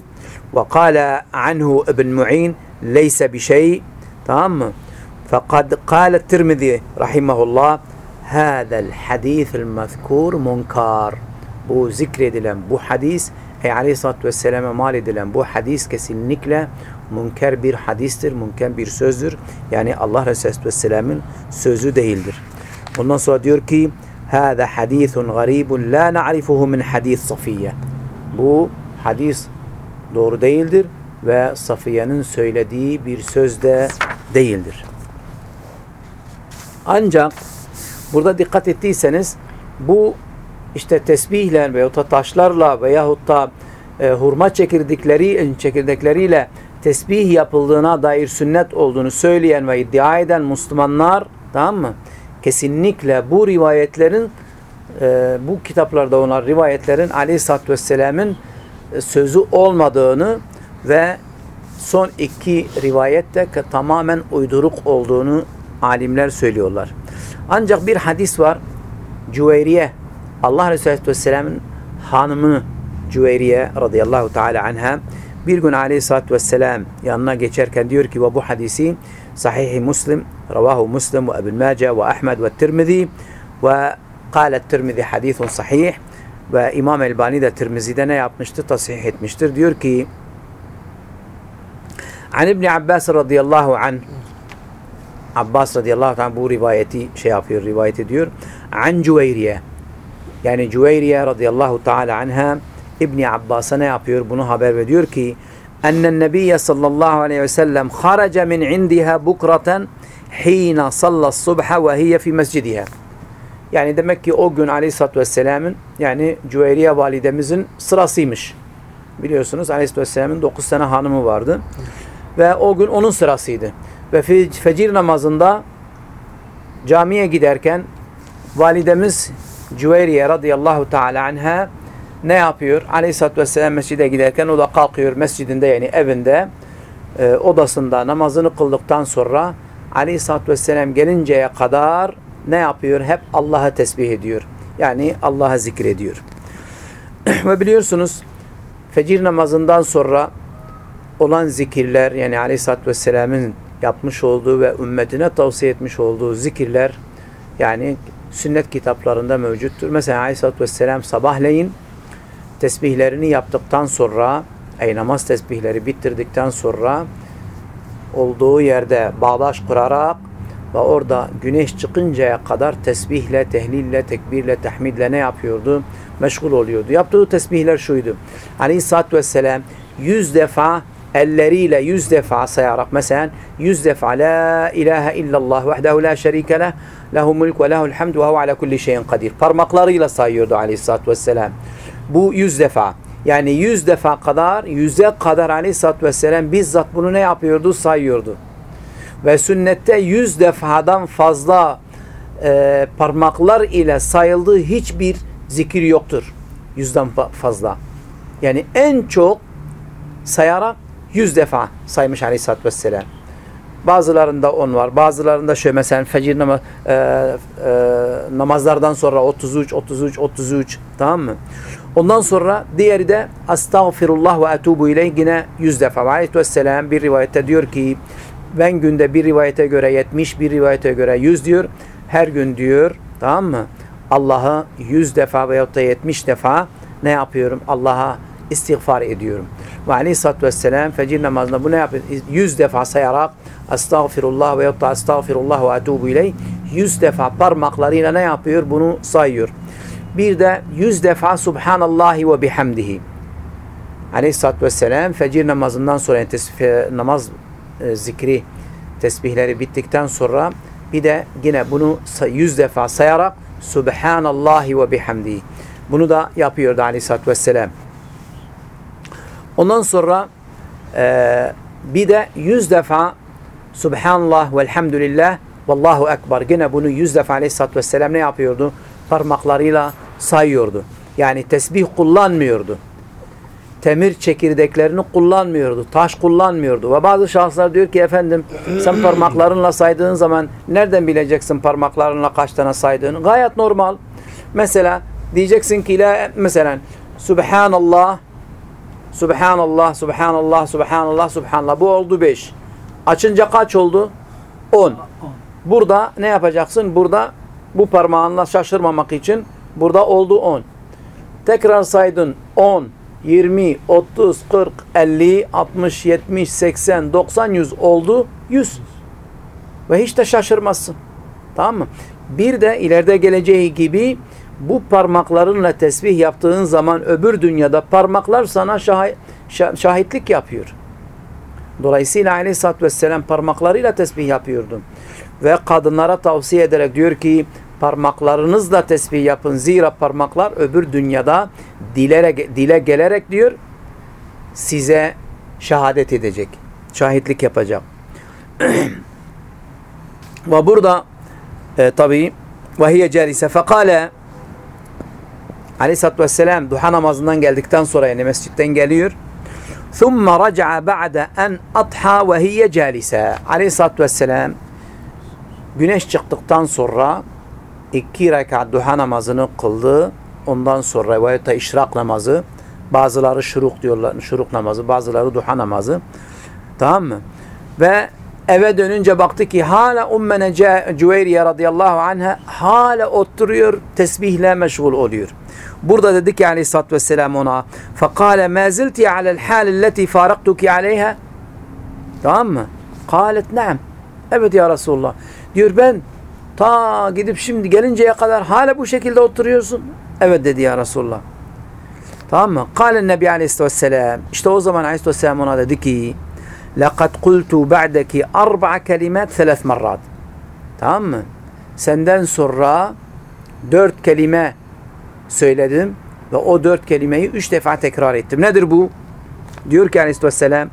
وقال عنه ابن معين ليس بشيء. تمام؟ فقد قال الترمذي رحمه الله هذا الحديث المذكور منكار بو ذكر دلم بو حديث أي عليه الصلاة والسلام مالي دلم بو حديث كسل نكلا منكر بير حديثتر منكر بير سوزر يعني الله رسول والسلام سوزو دهيلدر ondan sonra Hâze hadîthun garibun la na'rifuhu min hadîs Safiye. Bu hadis doğru değildir ve Safiye'nin söylediği bir söz de değildir. Ancak burada dikkat ettiyseniz bu işte tesbihle veyahut da taşlarla veyahut da e, hurma çekirdekleri, çekirdekleriyle tesbih yapıldığına dair sünnet olduğunu söyleyen ve iddia eden Müslümanlar tamam mı? Kesinlikle bu rivayetlerin e, bu kitaplarda olan rivayetlerin Aleyhisselatü Vesselam'ın e, sözü olmadığını ve son iki rivayette tamamen uyduruk olduğunu alimler söylüyorlar. Ancak bir hadis var. Cüveyriye Allah Resulü Vesselam'ın hanımını Cüveyriye radıyallahu teala anha bir gün aleyhissalatü vesselam yanına geçerken diyor ki ve bu hadisi صحيح مسلم رواه مسلم وابن ماجه وأحمد والترمذي وقال الترمذي حديث صحيح وإمام الباني ده ترمذي ده يابمشتي تصحيح مشتر ديور عن ابن عباس رضي الله عنه عباس رضي الله عنه بو روايتي شيافي روايتي ديور عن جويرية يعني جويرية رضي الله تعالى عنها ابن عباس نا يابير بنو هابير ديور كي ennen nebiyye sallallahu aleyhi ve sellem kharaca min indiha bukraten hina sallas subha ve hiye fi mescidiha. Yani demek ki o gün aleyhissalatü vesselamın yani Cüveyriye validemizin sırasıymış. Biliyorsunuz aleyhissalatü vesselamın 9 tane hanımı vardı. Ve o gün onun sırasıydı. Ve fe- fecir namazında camiye giderken validemiz Cüveyriye radıyallahu teala anha ne yapıyor? Aleyhisselatü vesselam mescide giderken o da kalkıyor mescidinde yani evinde e, odasında namazını kıldıktan sonra Aleyhisselatü vesselam gelinceye kadar ne yapıyor? Hep Allah'a tesbih ediyor. Yani Allah'a zikrediyor. Ve biliyorsunuz fecir namazından sonra olan zikirler yani Aleyhisselatü Vesselam'ın yapmış olduğu ve ümmetine tavsiye etmiş olduğu zikirler yani sünnet kitaplarında mevcuttur. Mesela Aleyhisselatü Vesselam sabahleyin tesbihlerini yaptıktan sonra ey namaz tesbihleri bitirdikten sonra olduğu yerde bağdaş kurarak ve orada güneş çıkıncaya kadar tesbihle, tehlille, tekbirle, tahmidle ne yapıyordu? Meşgul oluyordu. Yaptığı tesbihler şuydu. Aleyhisselatü Vesselam yüz defa elleriyle yüz defa sayarak mesela yüz defa la ilahe illallah vahdehu la şerike leh lehu mulk ve lehu'l hamd ve ala kulli şeyin kadir. Parmaklarıyla sayıyordu Aleyhisselatü Vesselam. Bu yüz defa. Yani yüz defa kadar, yüze kadar Aleyhisselatü Vesselam bizzat bunu ne yapıyordu? Sayıyordu. Ve sünnette yüz defadan fazla e, parmaklar ile sayıldığı hiçbir zikir yoktur. Yüzden fa- fazla. Yani en çok sayarak yüz defa saymış Aleyhisselatü Vesselam. Bazılarında on var. Bazılarında şöyle mesela fecir nama, e, e, namazlardan sonra 33, 33, 33 tamam mı? Ondan sonra diğeri de Estağfirullah ve etubu ileyh yine yüz defa. Aleyhisselatü Vesselam bir rivayette diyor ki ben günde bir rivayete göre 70, bir rivayete göre 100 diyor. Her gün diyor tamam mı? Allah'a 100 defa veyahut da 70 defa ne yapıyorum? Allah'a istiğfar ediyorum. Ve aleyhissalatü vesselam fecir namazında bu ne yapıyor? 100 defa sayarak estağfirullah veyahut da estağfirullah ve etubu ileyh 100 defa parmaklarıyla ne yapıyor? Bunu sayıyor. Bir de 100 defa Subhanallahi ve bihamdihi. Aleyhisselatü Vesselam fecir namazından sonra yani tesbih- namaz e, zikri tesbihleri bittikten sonra bir de yine bunu yüz defa sayarak Subhanallahi ve bihamdihi. Bunu da yapıyordu Aleyhisselatü Vesselam. Ondan sonra e, bir de yüz defa Subhanallah velhamdülillah vallahu ekber. Yine bunu yüz defa Aleyhisselatü Vesselam ne yapıyordu? Parmaklarıyla sayıyordu. Yani tesbih kullanmıyordu temir çekirdeklerini kullanmıyordu. Taş kullanmıyordu. Ve bazı şahıslar diyor ki efendim sen parmaklarınla saydığın zaman nereden bileceksin parmaklarınla kaç tane saydığını? Gayet normal. Mesela diyeceksin ki la, mesela Subhanallah Subhanallah, Subhanallah, Subhanallah, Subhanallah. Bu oldu 5. Açınca kaç oldu? 10. Burada ne yapacaksın? Burada bu parmağınla şaşırmamak için burada oldu 10. Tekrar saydın 10, 20, 30, 40, 50, 60, 70, 80, 90, 100 oldu 100. Ve hiç de şaşırmazsın. Tamam mı? Bir de ileride geleceği gibi bu parmaklarınla tesbih yaptığın zaman öbür dünyada parmaklar sana şah- şah- şahitlik yapıyor. Dolayısıyla aleyhissalatü vesselam parmaklarıyla tesbih yapıyordu Ve kadınlara tavsiye ederek diyor ki parmaklarınızla tesbih yapın. Zira parmaklar öbür dünyada dilere, dile gelerek diyor size şehadet edecek. Şahitlik yapacak. Ve burada e, tabi vahiye celise fekale Aleyhisselatü Vesselam duha namazından geldikten sonra yani mescitten geliyor. ثُمَّ رَجَعَ بَعْدَ اَنْ اَضْحَى وَهِيَ جَالِسَى Aleyhisselatü Vesselam güneş çıktıktan sonra iki rekat duha namazını kıldı. Ondan sonra veyahut da işrak namazı Bazıları şuruk diyorlar. Şuruk namazı. Bazıları duha namazı. Tamam mı? Ve eve dönünce baktı ki hala Ummene Cüveyriye radıyallahu anha hala oturuyor tesbihle meşgul oluyor. Burada dedi ki aleyhissalatü vesselam ona فَقَالَ مَا زِلْتِ عَلَى الْحَالِ الَّتِي فَارَقْتُكِ عَلَيْهَا Tamam mı? Kalet naam. Evet ya Resulullah. Diyor ben ta gidip şimdi gelinceye kadar hala bu şekilde oturuyorsun. Evet dedi ya Resulullah. Tamam mı? Kale Nebi Aleyhisselatü Vesselam. İşte o zaman Aleyhisselatü Vesselam ona dedi ki لَقَدْ قُلْتُ بَعْدَكِ أَرْبَعَ كَلِمَاتٍ ثَلَثْ مرات. Tamam mı? Senden sonra dört kelime söyledim ve o dört kelimeyi üç defa tekrar ettim. Nedir bu? Diyor ki Aleyhisselatü Vesselam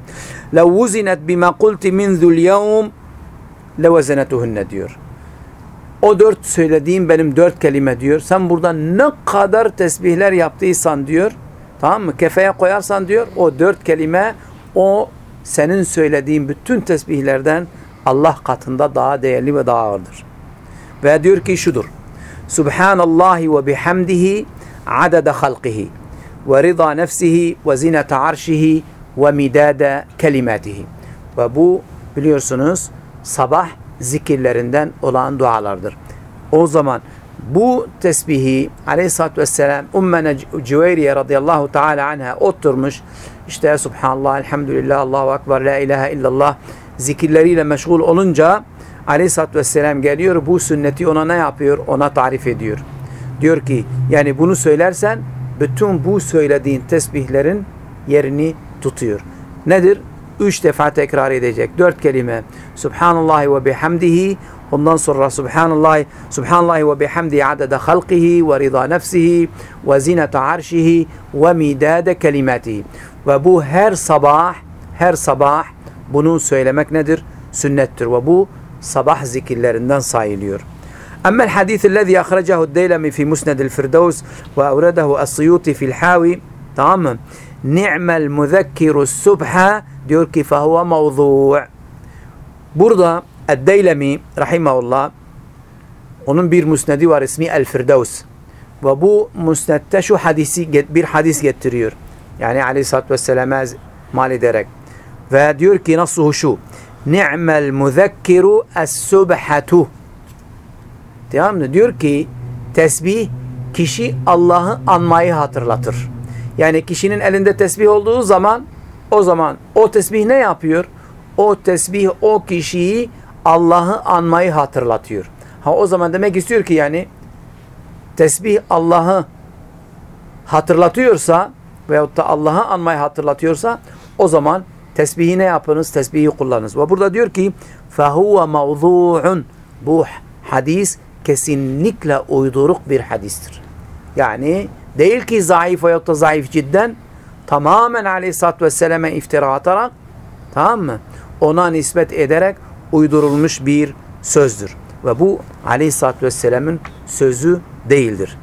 لَوْ وُزِنَتْ بِمَا قُلْتِ مِنْ ذُ الْيَوْمِ levezenetuhunne diyor. O dört söylediğim benim dört kelime diyor. Sen burada ne kadar tesbihler yaptıysan diyor. Tamam mı? Kefeye koyarsan diyor. O dört kelime o senin söylediğin bütün tesbihlerden Allah katında daha değerli ve daha ağırdır. Ve diyor ki şudur. Subhanallahi ve bihamdihi adede halkihi ve rıza nefsihi ve zinete arşihi ve midade kelimatihi. Ve bu biliyorsunuz sabah zikirlerinden olan dualardır. O zaman bu tesbihi aleyhissalatü vesselam Ummene Cüveyriye radıyallahu teala anha oturmuş işte Subhanallah, Elhamdülillah, Allahu Ekber, La ilahe illallah zikirleriyle meşgul olunca aleyhissalatü vesselam geliyor bu sünneti ona ne yapıyor? Ona tarif ediyor. Diyor ki yani bunu söylersen bütün bu söylediğin tesbihlerin yerini tutuyor. Nedir? Üç defa tekrar edecek. Dört kelime. Subhanallah ve bihamdihi. Ondan sonra Subhanallah, Subhanallah ve bihamdi adede halqihi ve rıza nefsihi ve zinete arşihi ve midade kelimatihi. Ve bu her sabah, her sabah bunu söylemek nedir? Sünnettir ve bu sabah zikirlerinden sayılıyor. أما الحديث الذي أخرجه الديلمي في مسند الفردوس وأورده السيوطي في الحاوي تمام ni'mel muzekkirus subha diyor ki fehuve mevzu' Burada Eddeylemi rahimahullah onun bir musnedi var ismi El Firdevs. Ve bu musnette şu hadisi bir hadis getiriyor. Yani Ali satt ve selam'a mal ederek. Ve diyor ki nasuhu şu. Ni'mel muzekkiru es-subhatu. Tamam mı? Diyor ki tesbih kişi Allah'ı anmayı hatırlatır. Yani kişinin elinde tesbih olduğu zaman o zaman o tesbih ne yapıyor? O tesbih o kişiyi Allah'ı anmayı hatırlatıyor. Ha o zaman demek istiyor ki yani tesbih Allah'ı hatırlatıyorsa veyahut da Allah'ı anmayı hatırlatıyorsa o zaman tesbihi ne yapınız? Tesbihi kullanınız. Ve burada diyor ki فَهُوَ مَوْضُوعٌ Bu hadis kesinlikle uyduruk bir hadistir. Yani değil ki zayıf veyahut da zayıf cidden tamamen aleyhissalatü vesselam'e iftira atarak tamam mı? Ona nispet ederek uydurulmuş bir sözdür. Ve bu aleyhissalatü vesselam'ın sözü değildir.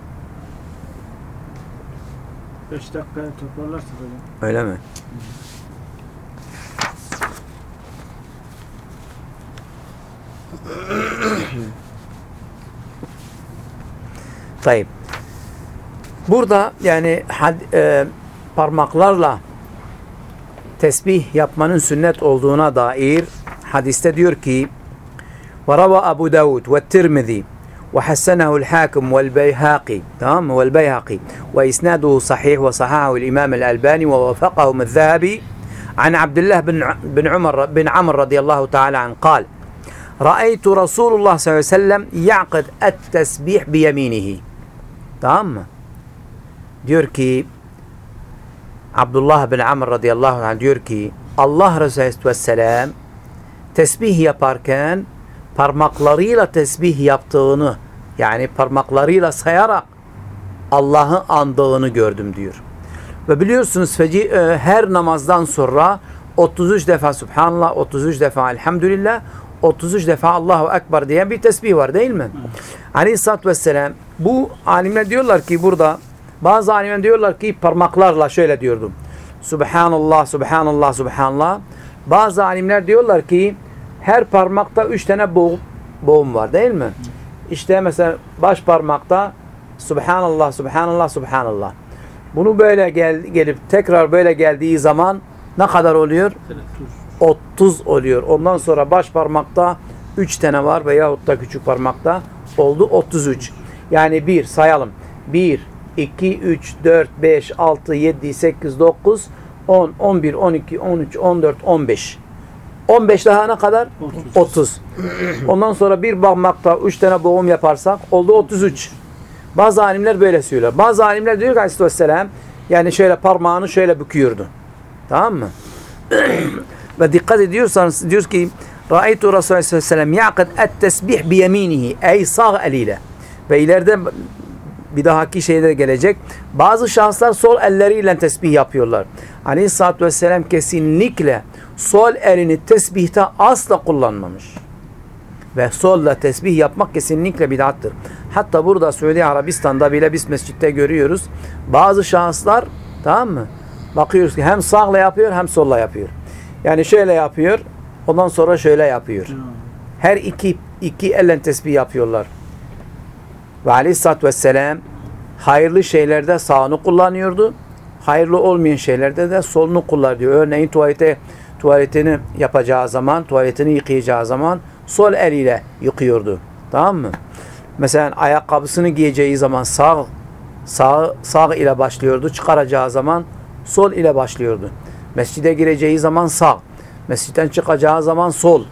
5 dakikaya toparlarsın hocam. Öyle mi? Tayyip. Burada yani had, e, parmaklarla tesbih yapmanın sünnet olduğuna dair hadiste diyor ki وروى أبو داود والترمذي وحسنه الحاكم والبيهقي تمام والبيهقي وإسناده صحيح وصححه الإمام الألباني ووافقهم الذهبي عن عبد الله بن بن عمر بن عمرو رضي الله تعالى عنه قال رأيت رسول الله صلى الله عليه وسلم يعقد التسبيح بيمينه mı? Diyor ki Abdullah bin Amr radıyallahu anh diyor ki Allah Resulü Aleyhisselam tesbih yaparken parmaklarıyla tesbih yaptığını yani parmaklarıyla sayarak Allah'ı andığını gördüm diyor. Ve biliyorsunuz feci, e, her namazdan sonra 33 defa Subhanallah, 33 defa Elhamdülillah, 33 defa Allahu Ekber diye bir tesbih var değil mi? Aleyhisselatü Vesselam bu alimler diyorlar ki burada bazı alimler diyorlar ki parmaklarla şöyle diyordum. Subhanallah, Subhanallah, Subhanallah. Bazı alimler diyorlar ki her parmakta üç tane boğum, boğum var değil mi? İşte mesela baş parmakta Subhanallah, Subhanallah, Subhanallah. Bunu böyle gel, gelip tekrar böyle geldiği zaman ne kadar oluyor? 30 oluyor. Ondan sonra baş parmakta 3 tane var veyahut da küçük parmakta oldu 33. Yani 1 sayalım. 1, 2, 3, 4, 5, 6, 7, 8, 9, 10, 11, 12, 13, 14, 15. 15 daha ne kadar? 30. Ondan sonra bir parmakta 3 tane boğum yaparsak oldu 33. Bazı alimler böyle söylüyor. Bazı alimler diyor ki Aleyhisselam yani şöyle parmağını şöyle büküyordu. Tamam mı? Ve dikkat ediyorsanız diyor ki Ra'aytu Resulullah sallallahu aleyhi ve sellem ya'kad et-tesbih bi yeminihi ey sağ eliyle. Ve ileride bir dahaki şeyde gelecek. Bazı şahıslar sol elleriyle tesbih yapıyorlar. Aleyhisselatü vesselam kesinlikle sol elini tesbihte asla kullanmamış. Ve solla tesbih yapmak kesinlikle bid'attır. Hatta burada Suudi Arabistan'da bile biz mescitte görüyoruz. Bazı şahıslar tamam mı? Bakıyoruz ki hem sağla yapıyor hem solla yapıyor. Yani şöyle yapıyor. Ondan sonra şöyle yapıyor. Her iki, iki elle tesbih yapıyorlar. Ve aleyhissalatü vesselam hayırlı şeylerde sağını kullanıyordu. Hayırlı olmayan şeylerde de solunu kullanıyor. Örneğin tuvalete tuvaletini yapacağı zaman, tuvaletini yıkayacağı zaman sol eliyle yıkıyordu. Tamam mı? Mesela ayakkabısını giyeceği zaman sağ sağ sağ ile başlıyordu. Çıkaracağı zaman sol ile başlıyordu. Mescide gireceği zaman sağ. Mescitten çıkacağı zaman sol.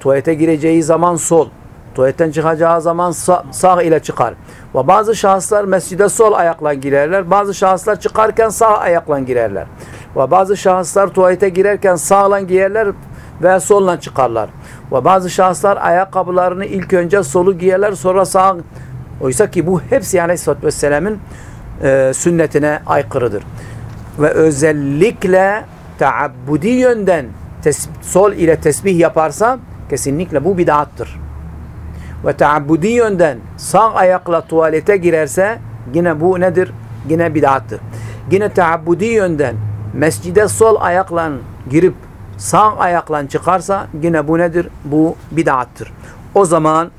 Tuvalete gireceği zaman sol. Tuvaletten çıkacağı zaman sağ, sağ ile çıkar. Ve bazı şahıslar mescide sol ayakla girerler. Bazı şahıslar çıkarken sağ ayakla girerler. Ve bazı şahıslar tuvalete girerken sağla giyerler ve solla çıkarlar. Ve bazı şahıslar ayakkabılarını ilk önce solu giyerler sonra sağ. Oysa ki bu hepsi Aleyhisselatü Vesselam'ın e, sünnetine aykırıdır. Ve özellikle taabbudi yönden sol ile tesbih yaparsa kesinlikle bu bid'attır. Ve taabbudi yönden sağ ayakla tuvalete girerse yine bu nedir? Yine bid'attır. Yine taabbudi yönden mescide sol ayakla girip sağ ayakla çıkarsa yine bu nedir? Bu bid'attır. O zaman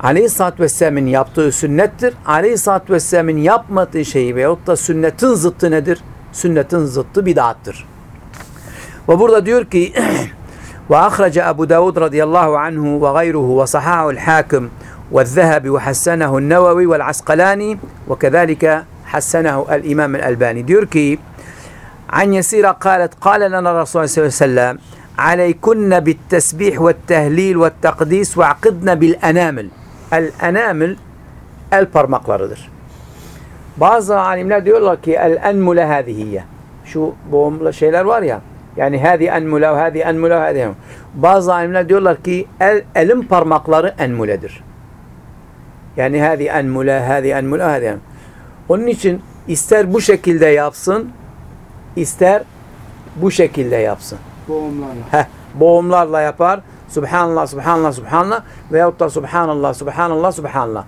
Aleyhisselatü Vesselam'ın yaptığı sünnettir. Aleyhisselatü Vesselam'ın yapmadığı şeyi veyahut da sünnetin zıttı nedir? Sünnetin zıttı bid'attır. Ve burada diyor ki وأخرج أبو داود رضي الله عنه وغيره وصححه الحاكم والذهبي وحسنه النووي والعسقلاني وكذلك حسنه الإمام الألباني ki عن يسيرة قالت قال لنا رسول الله صلى الله عليه وسلم عليكن بالتسبيح والتهليل والتقديس وعقدن بالأنامل الأنامل el parmaklarıdır. Bazı alimler diyorlar ki el enmule hadihiye. Şu boğumlu şeyler var ya. Yani hadi enmule, hadi enmule, hadi enmule. Bazı alimler diyorlar ki el, elin parmakları enmuledir. Yani hadi enmule, hadi enmule, hadi enmule. Onun için ister bu şekilde yapsın, ister bu şekilde yapsın. Boğumlarla. Heh, boğumlarla yapar. Subhanallah, Subhanallah, Subhanallah veyahut da Subhanallah, Subhanallah, Subhanallah.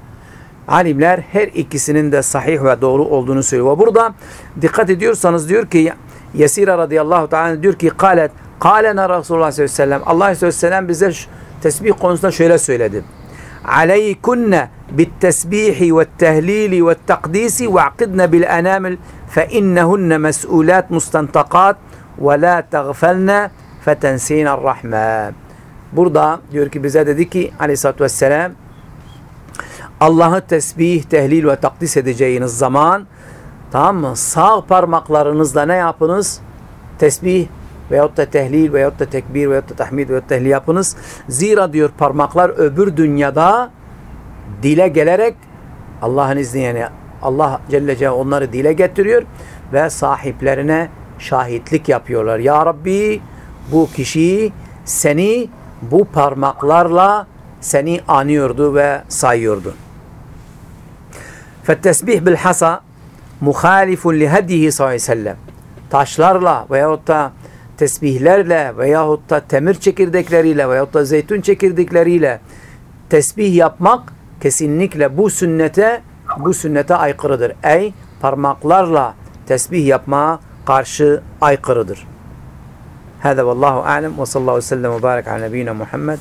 Alimler her ikisinin de sahih ve doğru olduğunu söylüyor. Burada dikkat ediyorsanız diyor ki Yesira radıyallahu teala diyor ki kalet kalena Resulullah sallallahu aleyhi ve sellem Allah aleyhi ve sellem bize tesbih konusunda şöyle söyledi. Aleykunne bit tesbihi ve tehlili ve takdisi ve akidne bil enamil fe innehunne mes'ulat mustantakat ve la teğfelne fetensina rahme. Burada diyor ki bize dedi ki aleyhissalatü vesselam Allah'ı tesbih, tehlil ve takdis edeceğiniz zaman tamam mı? Sağ parmaklarınızla ne yapınız? Tesbih veyahut da tehlil veyahut da tekbir veyahut da tahmid veyahut da tehlil yapınız. Zira diyor parmaklar öbür dünyada dile gelerek Allah'ın izni yani Allah Celle Celle onları dile getiriyor ve sahiplerine şahitlik yapıyorlar. Ya Rabbi bu kişiyi seni bu parmaklarla seni anıyordu ve sayıyordu. Fettesbih bil hasa muhalifun lihadihi sallallahu aleyhi ve sellem. Taşlarla veyahut da tesbihlerle veyahut da temir çekirdekleriyle veyahut da zeytun çekirdekleriyle tesbih yapmak kesinlikle bu sünnete bu sünnete aykırıdır. Ey parmaklarla tesbih yapmaya karşı aykırıdır. Hâzâ vallahu âlem ve sallallahu sellem ve bârek ala nebiyina Muhammed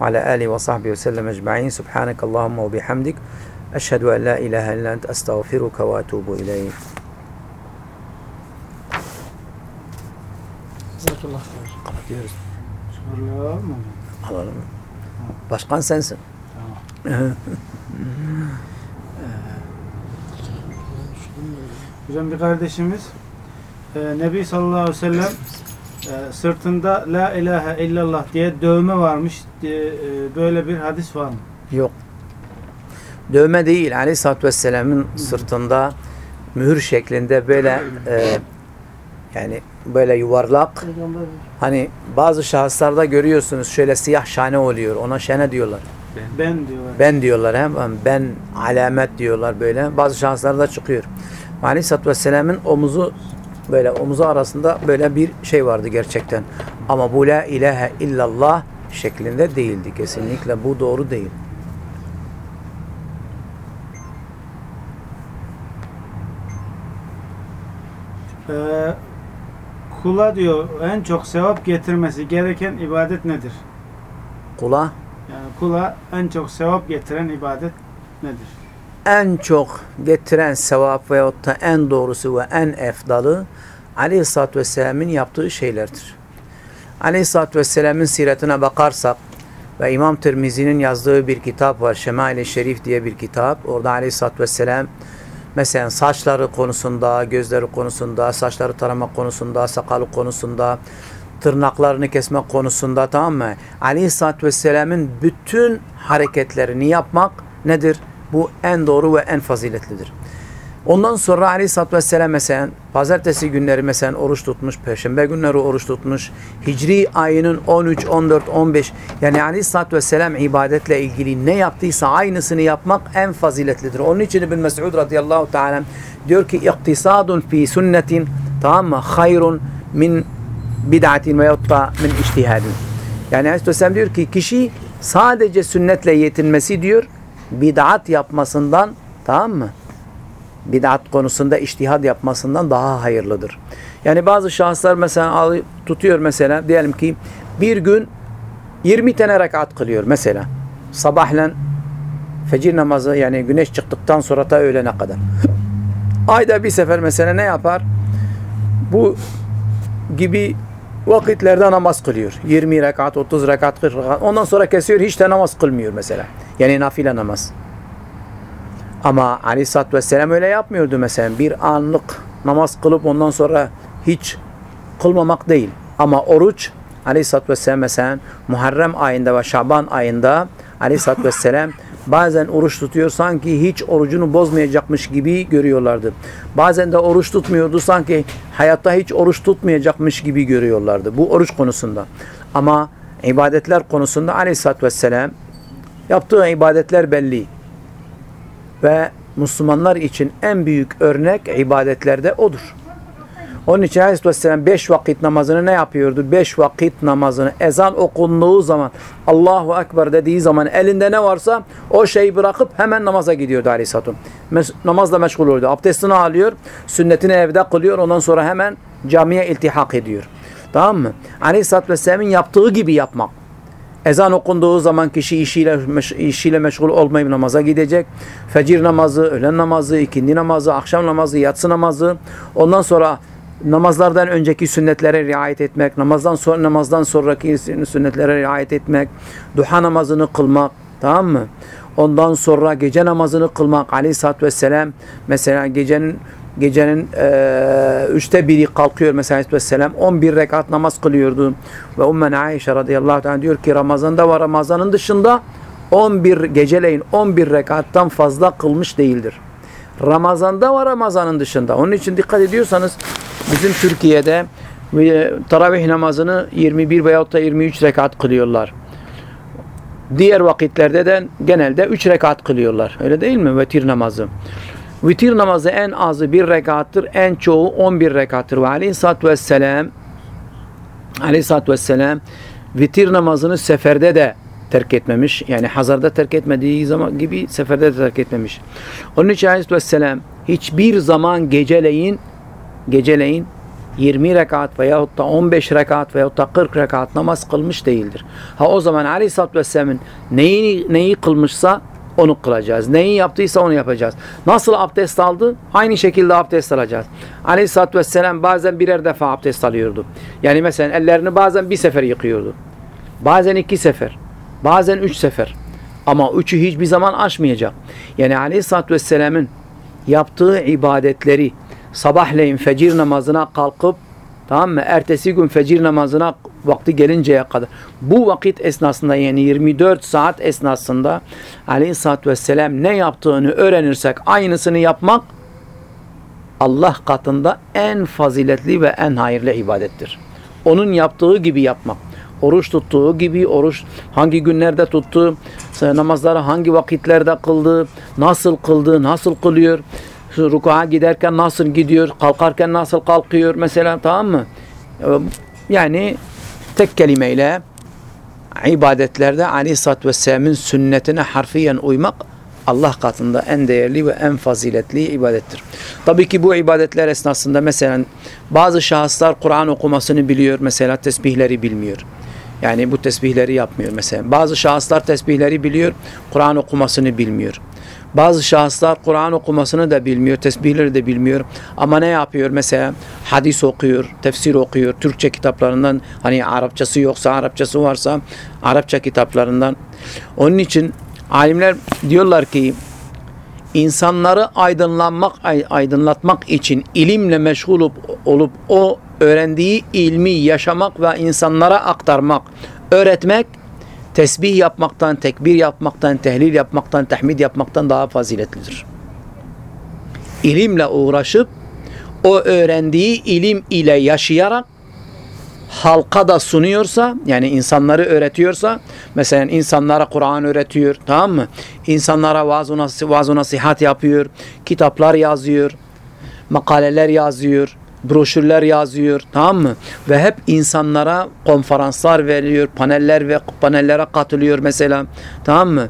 ve ala âlihi ve sahbihi ve sellem ecma'in. Subhanakallahumma ve bihamdik. Eşhedü en la ilahe illa ente estağfiruka ve etubu. Kapatıyoruz. Mı? Alalım. Başkan sensin. Hocam bir kardeşimiz e, Nebi sallallahu aleyhi ve sellem e, sırtında la ilahe illallah diye dövme varmış e, böyle bir hadis var mı? Yok. Dövme değil. Aleyhisselatü Vesselam'ın sırtında mühür şeklinde böyle e, yani böyle yuvarlak hani bazı şahıslarda görüyorsunuz şöyle siyah şane oluyor. Ona şene diyorlar. Ben diyorlar. Ben diyorlar hem ben alamet diyorlar böyle. Bazı şahıslarda çıkıyor. Aleyhisselatü Vesselam'ın omuzu böyle omuzu arasında böyle bir şey vardı gerçekten. Ama bu la ilahe illallah şeklinde değildi. Kesinlikle bu doğru değil. E, kula diyor en çok sevap getirmesi gereken ibadet nedir? Kula Yani kula en çok sevap getiren ibadet nedir? en çok getiren sevap veyahut da en doğrusu ve en efdalı Aleyhisselatü Vesselam'ın yaptığı şeylerdir. Aleyhisselatü Vesselam'ın siretine bakarsak ve İmam Tirmizi'nin yazdığı bir kitap var. Şemail-i Şerif diye bir kitap. Orada Aleyhisselatü Vesselam mesela saçları konusunda, gözleri konusunda, saçları tarama konusunda, sakalı konusunda, tırnaklarını kesme konusunda tamam mı? Aleyhisselatü Vesselam'ın bütün hareketlerini yapmak nedir? Bu en doğru ve en faziletlidir. Ondan sonra Aleyhisselatü Vesselam mesela pazartesi günleri mesela oruç tutmuş, perşembe günleri oruç tutmuş, hicri ayının 13, 14, 15 yani Aleyhisselatü Vesselam ibadetle ilgili ne yaptıysa aynısını yapmak en faziletlidir. Onun için İbn Mes'ud radıyallahu teala diyor ki iktisadun fi sünnetin tamam mı? Hayrun min bid'atin veyahut da min içtihadin. Yani Aleyhisselam diyor ki kişi sadece sünnetle yetinmesi diyor bid'at yapmasından tamam mı? Bid'at konusunda iştihad yapmasından daha hayırlıdır. Yani bazı şahıslar mesela tutuyor mesela diyelim ki bir gün 20 tane rekat kılıyor mesela. Sabahlen fecir namazı yani güneş çıktıktan sonra ta öğlene kadar. Ayda bir sefer mesela ne yapar? Bu gibi vakitlerde namaz kılıyor. 20 rekat, 30 rekat, 40 rekat. Ondan sonra kesiyor hiç de namaz kılmıyor mesela. Yani nafile namaz. Ama Aleyhisselatü Vesselam öyle yapmıyordu mesela. Bir anlık namaz kılıp ondan sonra hiç kılmamak değil. Ama oruç Aleyhisselatü Vesselam mesela Muharrem ayında ve Şaban ayında Aleyhisselatü Vesselam bazen oruç tutuyor sanki hiç orucunu bozmayacakmış gibi görüyorlardı. Bazen de oruç tutmuyordu sanki hayatta hiç oruç tutmayacakmış gibi görüyorlardı. Bu oruç konusunda. Ama ibadetler konusunda Aleyhisselatü Vesselam yaptığı ibadetler belli ve Müslümanlar için en büyük örnek ibadetlerde odur. Onun için Aleyhisselam beş vakit namazını ne yapıyordu? Beş vakit namazını ezan okunduğu zaman Allahu Ekber dediği zaman elinde ne varsa o şeyi bırakıp hemen namaza gidiyordu Aleyhisselam. Mes- namazla meşgul oluyordu. Abdestini alıyor, sünnetini evde kılıyor, ondan sonra hemen camiye iltihak ediyor. Tamam mı? Aleyhisselatü Vesselam'ın yaptığı gibi yapmak. Ezan okunduğu zaman kişi işiyle, işiyle meşgul olmayıp namaza gidecek. Fecir namazı, öğlen namazı, ikindi namazı, akşam namazı, yatsı namazı. Ondan sonra namazlardan önceki sünnetlere riayet etmek, namazdan sonra namazdan sonraki sünnetlere riayet etmek, duha namazını kılmak, tamam mı? Ondan sonra gece namazını kılmak. Aleyhisselatü Vesselam mesela gecenin gecenin eee üçte biri kalkıyor mesela Aleyhisselam 11 rekat namaz kılıyordu. Ve Ummen Aişe radıyallahu anh diyor ki Ramazan'da ve Ramazan'ın dışında 11 geceleyin 11 rekattan fazla kılmış değildir. Ramazan'da ve Ramazan'ın dışında. Onun için dikkat ediyorsanız bizim Türkiye'de e, taravih namazını 21 veyahut da 23 rekat kılıyorlar. Diğer vakitlerde de genelde 3 rekat kılıyorlar. Öyle değil mi? Vetir namazı. Vitir namazı en azı bir rekattır. En çoğu 11 rekattır. Ve aleyhissalatü vesselam aleyhissalatü vesselam vitir namazını seferde de terk etmemiş. Yani hazarda terk etmediği zaman gibi seferde de terk etmemiş. Onun için aleyhissalatü vesselam hiçbir zaman geceleyin geceleyin 20 rekat veyahut da 15 rekat veyahut da 40 rekat namaz kılmış değildir. Ha o zaman Aleyhisselatü Vesselam'ın neyi, neyi kılmışsa Onu kılacağız. Neyi yaptıysa onu yapacağız. Nasıl abdest aldı? Aynı şekilde abdest alacağız. Aleyhisselatü Vesselam bazen birer defa abdest alıyordu. Yani mesela ellerini bazen bir sefer yıkıyordu. Bazen iki sefer. Bazen üç sefer. Ama üçü hiçbir zaman aşmayacak. Yani Aleyhisselatü Vesselam'ın yaptığı ibadetleri sabahleyin fecir namazına kalkıp tamam mı? Ertesi gün fecir namazına vakti gelinceye kadar. Bu vakit esnasında yani 24 saat esnasında Aleyhisselatü Vesselam ne yaptığını öğrenirsek aynısını yapmak Allah katında en faziletli ve en hayırlı ibadettir. Onun yaptığı gibi yapmak. Oruç tuttuğu gibi oruç hangi günlerde tuttu, namazları hangi vakitlerde kıldı, nasıl kıldı, nasıl kılıyor, rukuğa giderken nasıl gidiyor, kalkarken nasıl kalkıyor mesela tamam mı? Yani tek kelimeyle ibadetlerde Aleyhisselatü Vesselam'ın sünnetine harfiyen uymak Allah katında en değerli ve en faziletli ibadettir. Tabii ki bu ibadetler esnasında mesela bazı şahıslar Kur'an okumasını biliyor mesela tesbihleri bilmiyor. Yani bu tesbihleri yapmıyor mesela. Bazı şahıslar tesbihleri biliyor, Kur'an okumasını bilmiyor. Bazı şahıslar Kur'an okumasını da bilmiyor, tesbihleri de bilmiyor. Ama ne yapıyor? Mesela hadis okuyor, tefsir okuyor, Türkçe kitaplarından hani Arapçası yoksa, Arapçası varsa Arapça kitaplarından. Onun için alimler diyorlar ki insanları aydınlanmak, aydınlatmak için ilimle meşgul olup, olup o öğrendiği ilmi yaşamak ve insanlara aktarmak, öğretmek tesbih yapmaktan, tekbir yapmaktan, tehlil yapmaktan, tahmid yapmaktan daha faziletlidir. İlimle uğraşıp o öğrendiği ilim ile yaşayarak halka da sunuyorsa yani insanları öğretiyorsa mesela insanlara Kur'an öğretiyor tamam mı? İnsanlara vaaz nasihat yapıyor, kitaplar yazıyor, makaleler yazıyor, broşürler yazıyor tamam mı? Ve hep insanlara konferanslar veriyor, paneller ve panellere katılıyor mesela tamam mı?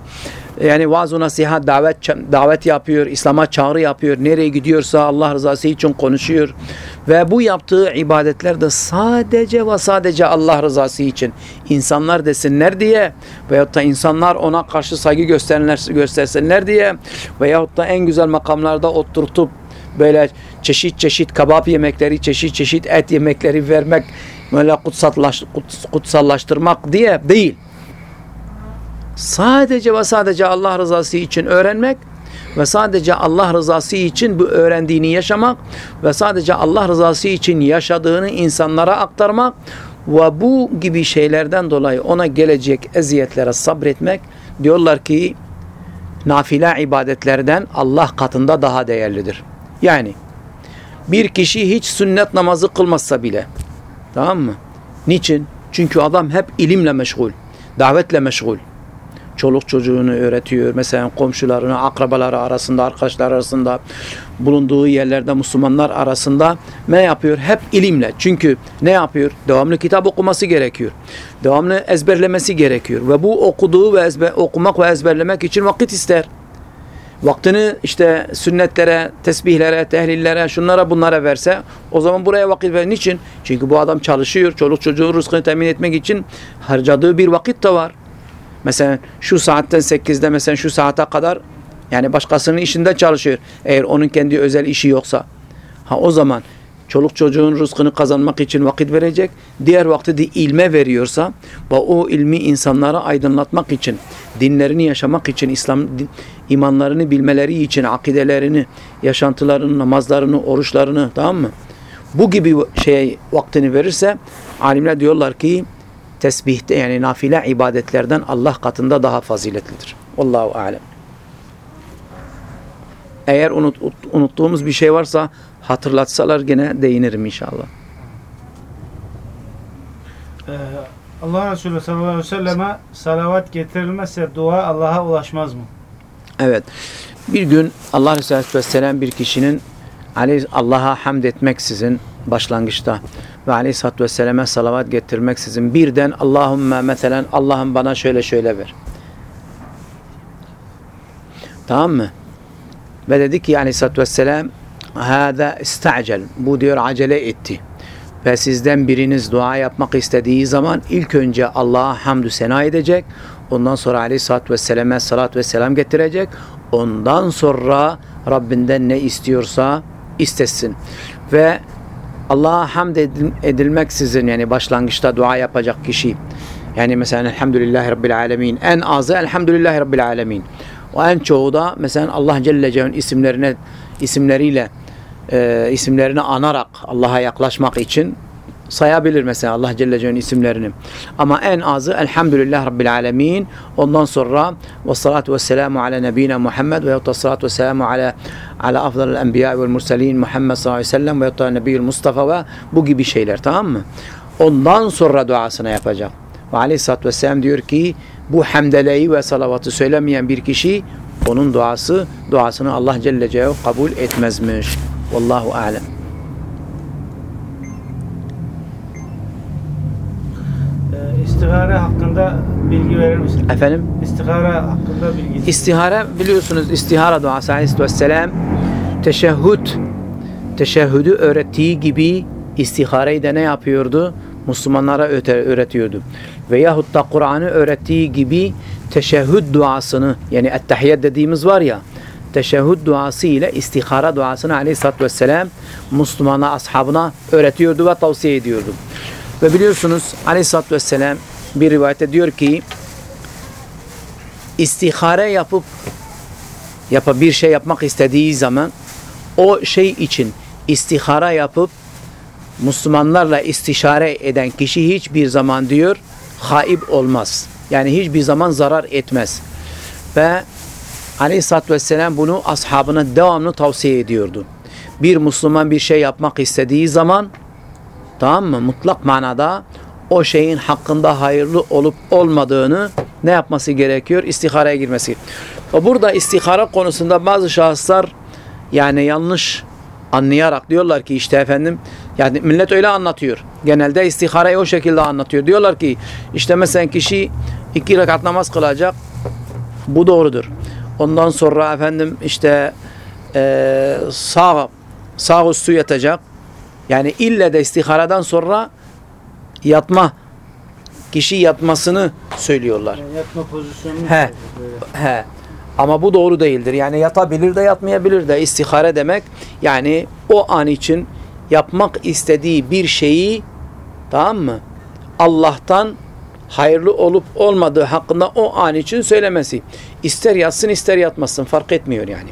Yani vaaz nasihat davet davet yapıyor, İslam'a çağrı yapıyor. Nereye gidiyorsa Allah rızası için konuşuyor. Ve bu yaptığı ibadetler de sadece ve sadece Allah rızası için. insanlar desinler diye veyahut da insanlar ona karşı saygı göstersinler diye veyahut da en güzel makamlarda oturtup böyle çeşit çeşit kabap yemekleri, çeşit çeşit et yemekleri vermek, böyle kutsallaş, kutsallaştırmak diye değil. Sadece ve sadece Allah rızası için öğrenmek ve sadece Allah rızası için bu öğrendiğini yaşamak ve sadece Allah rızası için yaşadığını insanlara aktarmak ve bu gibi şeylerden dolayı ona gelecek eziyetlere sabretmek diyorlar ki nafile ibadetlerden Allah katında daha değerlidir. Yani bir kişi hiç sünnet namazı kılmazsa bile tamam mı? Niçin? Çünkü adam hep ilimle meşgul, davetle meşgul. Çoluk çocuğunu öğretiyor. Mesela komşularını, akrabaları arasında, arkadaşlar arasında, bulunduğu yerlerde Müslümanlar arasında ne yapıyor? Hep ilimle. Çünkü ne yapıyor? Devamlı kitap okuması gerekiyor. Devamlı ezberlemesi gerekiyor. Ve bu okuduğu ve ezber, okumak ve ezberlemek için vakit ister vaktini işte sünnetlere, tesbihlere, tehlillere, şunlara bunlara verse o zaman buraya vakit ver. Niçin? Çünkü bu adam çalışıyor. Çoluk çocuğun rızkını temin etmek için harcadığı bir vakit de var. Mesela şu saatten 8'de mesela şu saate kadar yani başkasının işinde çalışıyor. Eğer onun kendi özel işi yoksa. Ha o zaman çoluk çocuğun rızkını kazanmak için vakit verecek. Diğer vakti de ilme veriyorsa ve o ilmi insanlara aydınlatmak için, dinlerini yaşamak için, İslam imanlarını bilmeleri için, akidelerini, yaşantılarını, namazlarını, oruçlarını tamam mı? Bu gibi şey vaktini verirse alimler diyorlar ki tesbihte yani nafile ibadetlerden Allah katında daha faziletlidir. Allahu alem. Eğer unut, unuttuğumuz bir şey varsa hatırlatsalar gene değinirim inşallah. Ee, Allah Resulü sallallahu aleyhi ve selleme salavat getirilmezse dua Allah'a ulaşmaz mı? Evet. Bir gün Allah Resulü Vesselam bir kişinin Allah'a hamd etmeksizin başlangıçta ve Aleyhisselatü Vesselam'a salavat getirmeksizin birden Allahümme mesela Allah'ım bana şöyle şöyle ver. Tamam mı? Ve dedi ki Aleyhisselatü Vesselam Hâzâ ista'cel. Bu diyor acele etti. Ve sizden biriniz dua yapmak istediği zaman ilk önce Allah'a hamdü sena edecek. Ondan sonra aleyhissalatü vesselam'e salat ve selam getirecek. Ondan sonra Rabbinden ne istiyorsa istesin. Ve Allah'a hamd edil- edilmeksizin yani başlangıçta dua yapacak kişi. Yani mesela Elhamdülillahi Rabbil Alemin. En azı Elhamdülillahi Rabbil Alemin. O en çoğu da mesela Allah Celle Celaluhu'nun isimlerine isimleriyle e, isimlerini anarak Allah'a yaklaşmak için sayabilir mesela Allah Celle Celaluhu'nun isimlerini. Ama en azı Elhamdülillah Rabbil Alemin. Ondan sonra ve salatu ve selamu ala nebina Muhammed ve yahut da salatu ve selamu ala ala afdalil enbiya ve murselin Muhammed sallallahu aleyhi ve sellem ve yahut da nebiyyül Mustafa ve bu gibi şeyler tamam mı? Ondan sonra duasını yapacak. Ve aleyhissalatü vesselam diyor ki bu hamdeleyi ve salavatı söylemeyen bir kişi onun duası duasını Allah Celle Celaluhu kabul etmezmiş. Vallahu alem. Ee, istihare hakkında bilgi verir misin? Efendim? İstihare hakkında bilgi. İstihare biliyorsunuz istihara duası aleyhissalatü vesselam teşehhüd teşehhüdü öğrettiği gibi istihareyi de ne yapıyordu? Müslümanlara öğretiyordu. Veyahut da Kur'an'ı öğrettiği gibi teşehhüd duasını yani ettehiyyat dediğimiz var ya teşehhüd duası ile istihara duasını aleyhissalatü vesselam Müslümana, ashabına öğretiyordu ve tavsiye ediyordu. Ve biliyorsunuz aleyhissalatü vesselam bir rivayette diyor ki istihare yapıp yapa bir şey yapmak istediği zaman o şey için istihara yapıp Müslümanlarla istişare eden kişi hiçbir zaman diyor haib olmaz. Yani hiçbir zaman zarar etmez. Ve Aleyhisselatü Vesselam bunu ashabına devamlı tavsiye ediyordu. Bir Müslüman bir şey yapmak istediği zaman tamam mı? Mutlak manada o şeyin hakkında hayırlı olup olmadığını ne yapması gerekiyor? İstihareye girmesi. Ve burada istihara konusunda bazı şahıslar yani yanlış anlayarak diyorlar ki işte efendim yani millet öyle anlatıyor. Genelde istihareyi o şekilde anlatıyor. Diyorlar ki işte mesela kişi iki rekat namaz kılacak. Bu doğrudur. Ondan sonra efendim işte eee sağ sağ üstü yatacak. Yani ille de istiharadan sonra yatma kişi yatmasını söylüyorlar. Yani yatma pozisyonunu He. böyle. He. Ama bu doğru değildir. Yani yatabilir de yatmayabilir de istihare demek yani o an için yapmak istediği bir şeyi tamam mı? Allah'tan hayırlı olup olmadığı hakkında o an için söylemesi. İster yatsın ister yatmasın fark etmiyor yani.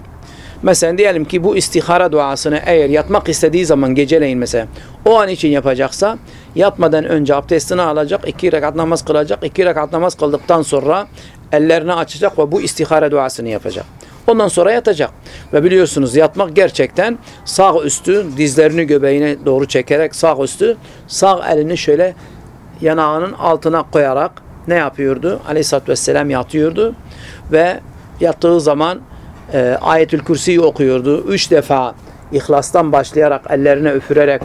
Mesela diyelim ki bu istihara duasını eğer yatmak istediği zaman geceleyin mesela o an için yapacaksa yatmadan önce abdestini alacak, iki rekat namaz kılacak, iki rekat namaz kıldıktan sonra ellerini açacak ve bu istihara duasını yapacak. Ondan sonra yatacak. Ve biliyorsunuz yatmak gerçekten sağ üstü dizlerini göbeğine doğru çekerek sağ üstü sağ elini şöyle yanağının altına koyarak ne yapıyordu? Aleyhisselatü Vesselam yatıyordu ve yattığı zaman e, Ayetül Kürsi'yi okuyordu. Üç defa İhlas'tan başlayarak ellerine üfürerek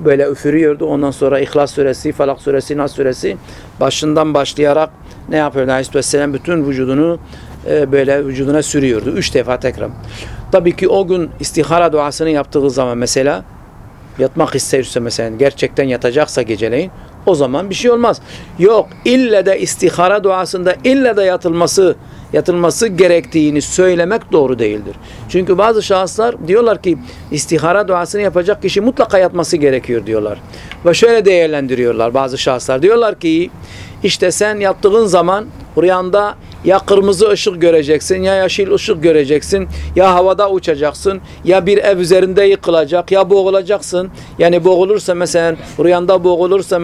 böyle üfürüyordu. Ondan sonra İhlas suresi, Falak suresi, Nas suresi başından başlayarak ne yapıyordu? Aleyhisselatü Vesselam bütün vücudunu e, böyle vücuduna sürüyordu. Üç defa tekrar. Tabii ki o gün istihara duasını yaptığı zaman mesela yatmak isterse mesela gerçekten yatacaksa geceleyin o zaman bir şey olmaz. Yok ille de istihara duasında ille de yatılması yatılması gerektiğini söylemek doğru değildir. Çünkü bazı şahıslar diyorlar ki istihara duasını yapacak kişi mutlaka yatması gerekiyor diyorlar. Ve şöyle değerlendiriyorlar bazı şahıslar. Diyorlar ki işte sen yattığın zaman rüyanda ya kırmızı ışık göreceksin, ya yeşil ışık göreceksin, ya havada uçacaksın, ya bir ev üzerinde yıkılacak, ya boğulacaksın. Yani boğulursa mesela rüyanda boğulursa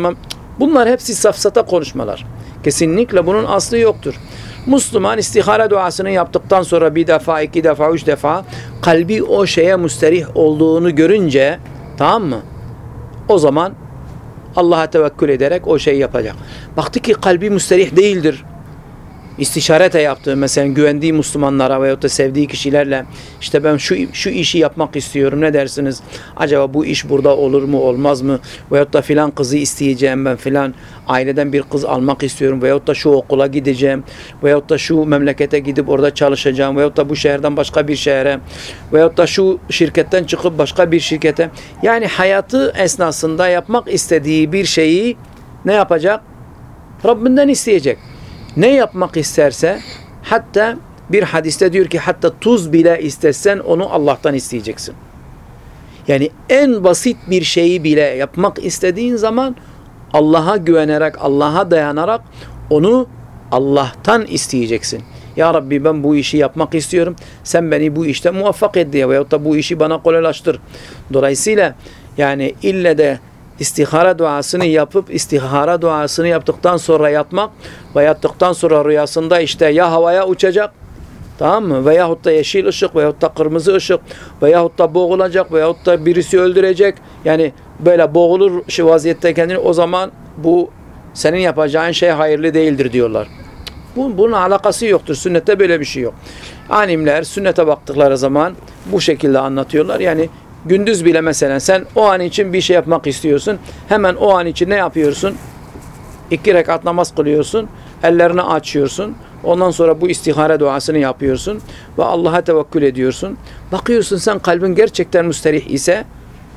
bunlar hepsi safsata konuşmalar. Kesinlikle bunun aslı yoktur. Müslüman istihare duasını yaptıktan sonra bir defa, iki defa, üç defa kalbi o şeye müsterih olduğunu görünce tamam mı? O zaman Allah'a tevekkül ederek o şeyi yapacak. Baktı ki kalbi müsterih değildir. İstişarete yaptığı mesela güvendiği Müslümanlara veyahut da sevdiği kişilerle işte ben şu şu işi yapmak istiyorum ne dersiniz? Acaba bu iş burada olur mu olmaz mı? Veyahut da filan kızı isteyeceğim ben filan aileden bir kız almak istiyorum veyahut da şu okula gideceğim veyahut da şu memlekete gidip orada çalışacağım veyahut da bu şehirden başka bir şehre veyahut da şu şirketten çıkıp başka bir şirkete yani hayatı esnasında yapmak istediği bir şeyi ne yapacak? Rabbinden isteyecek. Ne yapmak isterse hatta bir hadiste diyor ki hatta tuz bile istesen onu Allah'tan isteyeceksin. Yani en basit bir şeyi bile yapmak istediğin zaman Allah'a güvenerek, Allah'a dayanarak onu Allah'tan isteyeceksin. Ya Rabbi ben bu işi yapmak istiyorum. Sen beni bu işte muvaffak et diye veyahut da bu işi bana kolaylaştır. Dolayısıyla yani ille de istihara duasını yapıp istihara duasını yaptıktan sonra yatmak ve yattıktan sonra rüyasında işte ya havaya uçacak Tamam mı? Veyahut da yeşil ışık veyahut da kırmızı ışık veyahut da boğulacak veyahut da birisi öldürecek. Yani böyle boğulur vaziyette kendini o zaman bu senin yapacağın şey hayırlı değildir diyorlar. Bu, bunun alakası yoktur. Sünnette böyle bir şey yok. Alimler sünnete baktıkları zaman bu şekilde anlatıyorlar. Yani gündüz bile mesela sen o an için bir şey yapmak istiyorsun. Hemen o an için ne yapıyorsun? İki rekat namaz kılıyorsun. Ellerini açıyorsun. Ondan sonra bu istihare duasını yapıyorsun. Ve Allah'a tevekkül ediyorsun. Bakıyorsun sen kalbin gerçekten müsterih ise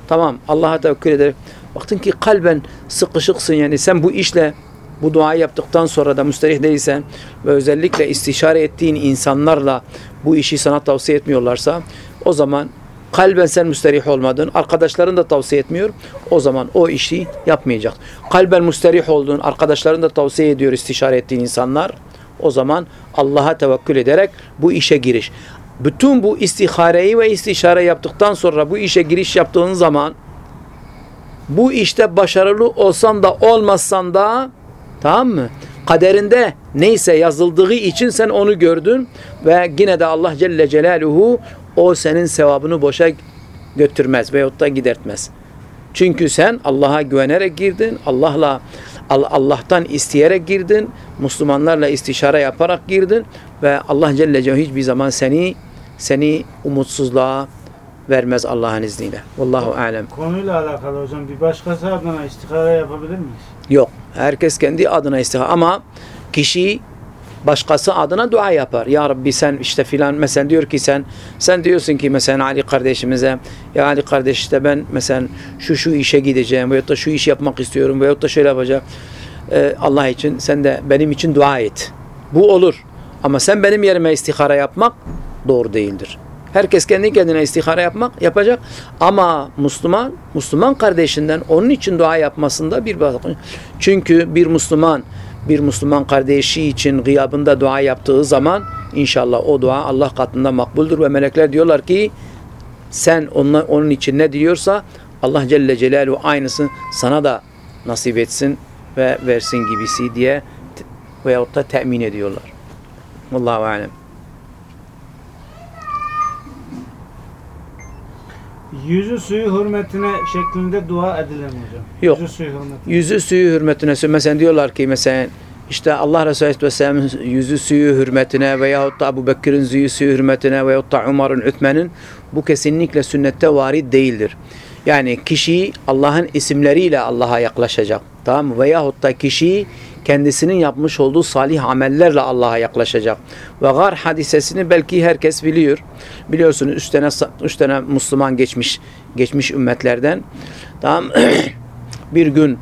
tamam Allah'a tevekkül ederek baktın ki kalben sıkışıksın yani sen bu işle bu duayı yaptıktan sonra da müsterih değilsen ve özellikle istişare ettiğin insanlarla bu işi sana tavsiye etmiyorlarsa o zaman kalben sen müsterih olmadın, arkadaşların da tavsiye etmiyor, o zaman o işi yapmayacak. Kalben müsterih olduğun, arkadaşların da tavsiye ediyor istişare ettiğin insanlar, o zaman Allah'a tevekkül ederek bu işe giriş. Bütün bu istihareyi ve istişare yaptıktan sonra bu işe giriş yaptığın zaman bu işte başarılı olsan da olmazsan da tamam mı? Kaderinde neyse yazıldığı için sen onu gördün ve yine de Allah Celle Celaluhu o senin sevabını boşa götürmez veyahut da gidertmez. Çünkü sen Allah'a güvenerek girdin, Allah'la Allah'tan isteyerek girdin, Müslümanlarla istişare yaparak girdin ve Allah Celle Celaluhu hiçbir zaman seni seni umutsuzluğa vermez Allah'ın izniyle. Vallahu alem. Konuyla alakalı hocam bir başkası adına istihara yapabilir miyiz? Yok. Herkes kendi adına istihara ama kişi başkası adına dua yapar. Ya Rabbi sen işte filan mesela diyor ki sen sen diyorsun ki mesela Ali kardeşimize ya Ali kardeş işte ben mesela şu şu işe gideceğim veyahut da şu iş yapmak istiyorum veyahut da şöyle yapacağım. Ee, Allah için sen de benim için dua et. Bu olur. Ama sen benim yerime istihara yapmak doğru değildir. Herkes kendi kendine istihara yapmak yapacak ama Müslüman Müslüman kardeşinden onun için dua yapmasında bir bakın. Çünkü bir Müslüman bir Müslüman kardeşi için gıyabında dua yaptığı zaman inşallah o dua Allah katında makbuldür ve melekler diyorlar ki sen onun, onun için ne diyorsa Allah Celle Celaluhu aynısını sana da nasip etsin ve versin gibisi diye veyahut da temin ediyorlar. Allahu alem. Yüzü suyu hürmetine şeklinde dua edilir mi hocam? Yok. Yüzü suyu hürmetine. Yüzü suyu hürmetine mesela diyorlar ki mesela işte Allah Resulü Aleyhisselam'ın yüzü suyu hürmetine veyahut da Ebu Bekir'in yüzü suyu hürmetine veyahut da Umar'ın Üthmen'in bu kesinlikle sünnette varid değildir. Yani kişi Allah'ın isimleriyle Allah'a yaklaşacak. Tamam mı? Veyahut da kişi kendisinin yapmış olduğu salih amellerle Allah'a yaklaşacak. Ve gar hadisesini belki herkes biliyor. Biliyorsunuz üç tane, üç tane Müslüman geçmiş geçmiş ümmetlerden. Tamam bir gün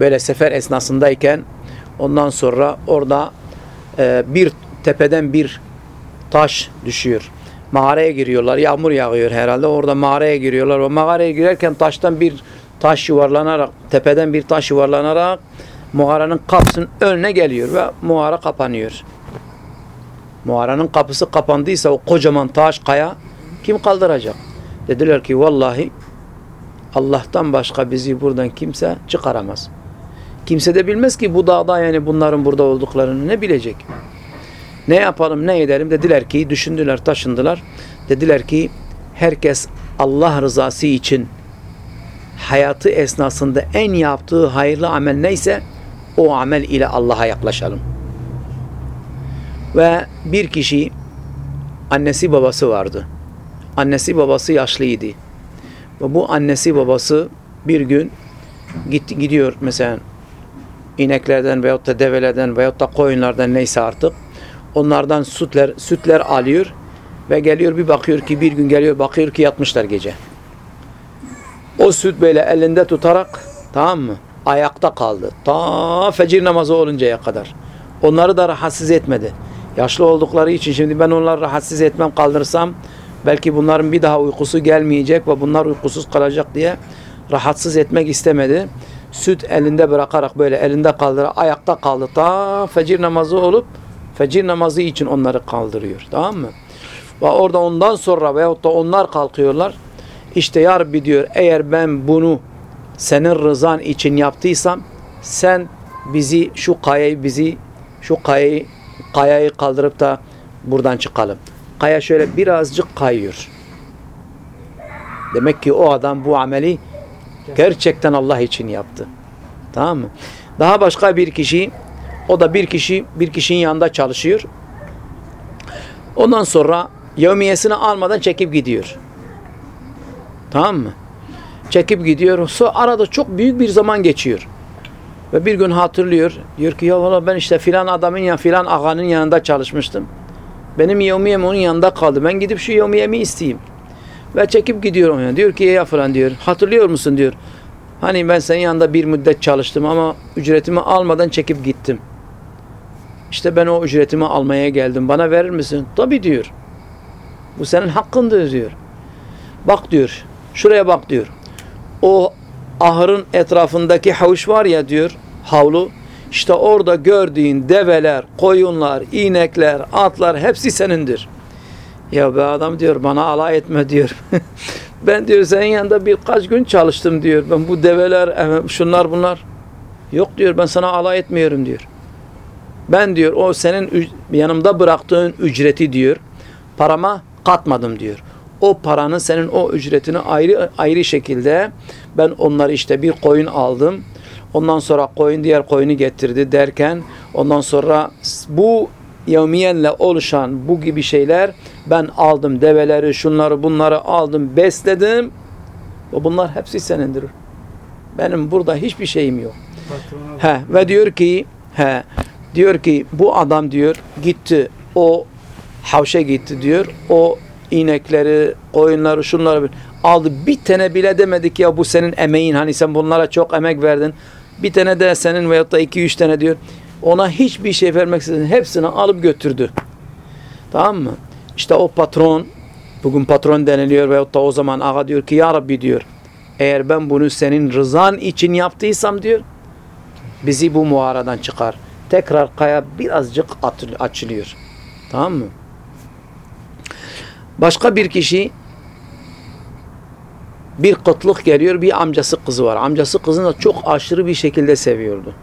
böyle sefer esnasındayken ondan sonra orada e, bir tepeden bir taş düşüyor. Mağaraya giriyorlar. Yağmur yağıyor herhalde. Orada mağaraya giriyorlar. ve mağaraya girerken taştan bir taş yuvarlanarak, tepeden bir taş yuvarlanarak mağaranın kapısının önüne geliyor ve mağara kapanıyor. Mağaranın kapısı kapandıysa o kocaman taş kaya kim kaldıracak? Dediler ki vallahi Allah'tan başka bizi buradan kimse çıkaramaz. Kimse de bilmez ki bu dağda yani bunların burada olduklarını ne bilecek? Ne yapalım ne edelim dediler ki düşündüler taşındılar. Dediler ki herkes Allah rızası için hayatı esnasında en yaptığı hayırlı amel neyse o amel ile Allah'a yaklaşalım. Ve bir kişi annesi babası vardı. Annesi babası yaşlıydı. Ve bu annesi babası bir gün gitti, gidiyor mesela ineklerden veyahut da develerden veyahut da koyunlardan neyse artık onlardan sütler, sütler alıyor ve geliyor bir bakıyor ki bir gün geliyor bakıyor ki yatmışlar gece. O süt böyle elinde tutarak tamam mı? Ayakta kaldı. Ta fecir namazı oluncaya kadar. Onları da rahatsız etmedi. Yaşlı oldukları için şimdi ben onları rahatsız etmem kaldırırsam belki bunların bir daha uykusu gelmeyecek ve bunlar uykusuz kalacak diye rahatsız etmek istemedi. Süt elinde bırakarak böyle elinde kaldırarak ayakta kaldı. Ta fecir namazı olup fecir namazı için onları kaldırıyor. Tamam mı? Ve orada ondan sonra veyahut da onlar kalkıyorlar. İşte ya Rabbi diyor eğer ben bunu senin rızan için yaptıysam sen bizi şu kayayı bizi şu kayayı kayayı kaldırıp da buradan çıkalım. Kaya şöyle birazcık kayıyor. Demek ki o adam bu ameli gerçekten Allah için yaptı. Tamam mı? Daha başka bir kişi o da bir kişi bir kişinin yanında çalışıyor. Ondan sonra yevmiyesini almadan çekip gidiyor. Tamam mı? Çekip gidiyor. Sonra arada çok büyük bir zaman geçiyor. Ve bir gün hatırlıyor. Diyor ki ya valla ben işte filan adamın ya filan ağanın yanında çalışmıştım. Benim yevmiyem onun yanında kaldı. Ben gidip şu yevmiyemi isteyeyim. Ve çekip gidiyor ona. Diyor ki ya falan diyor. Hatırlıyor musun diyor. Hani ben senin yanında bir müddet çalıştım ama ücretimi almadan çekip gittim. İşte ben o ücretimi almaya geldim. Bana verir misin? Tabii diyor. Bu senin hakkındır diyor. Bak diyor. Şuraya bak diyor. O ahırın etrafındaki havuç var ya diyor. Havlu. İşte orada gördüğün develer, koyunlar, inekler, atlar hepsi senindir. Ya be adam diyor bana alay etme diyor. ben diyor senin yanında birkaç gün çalıştım diyor. Ben bu develer, şunlar bunlar. Yok diyor ben sana alay etmiyorum diyor. Ben diyor o senin yanımda bıraktığın ücreti diyor parama katmadım diyor. O paranın senin o ücretini ayrı ayrı şekilde ben onları işte bir koyun aldım. Ondan sonra koyun diğer koyunu getirdi derken ondan sonra bu yevmiyenle oluşan bu gibi şeyler ben aldım develeri şunları bunları aldım besledim ve bunlar hepsi senindir. Benim burada hiçbir şeyim yok. He ve diyor ki he diyor ki bu adam diyor gitti o havşa gitti diyor. O inekleri, koyunları, şunları aldı. Bir tane bile demedik ya bu senin emeğin. Hani sen bunlara çok emek verdin. Bir tane de senin veyahut da iki üç tane diyor. Ona hiçbir şey vermeksizin hepsini alıp götürdü. Tamam mı? İşte o patron bugün patron deniliyor veyahut da o zaman ağa diyor ki ya Rabbi diyor eğer ben bunu senin rızan için yaptıysam diyor bizi bu muharadan çıkar. Tekrar kaya birazcık açılıyor. Tamam mı? Başka bir kişi bir kıtlık geliyor. Bir amcası kızı var. Amcası kızını da çok aşırı bir şekilde seviyordu.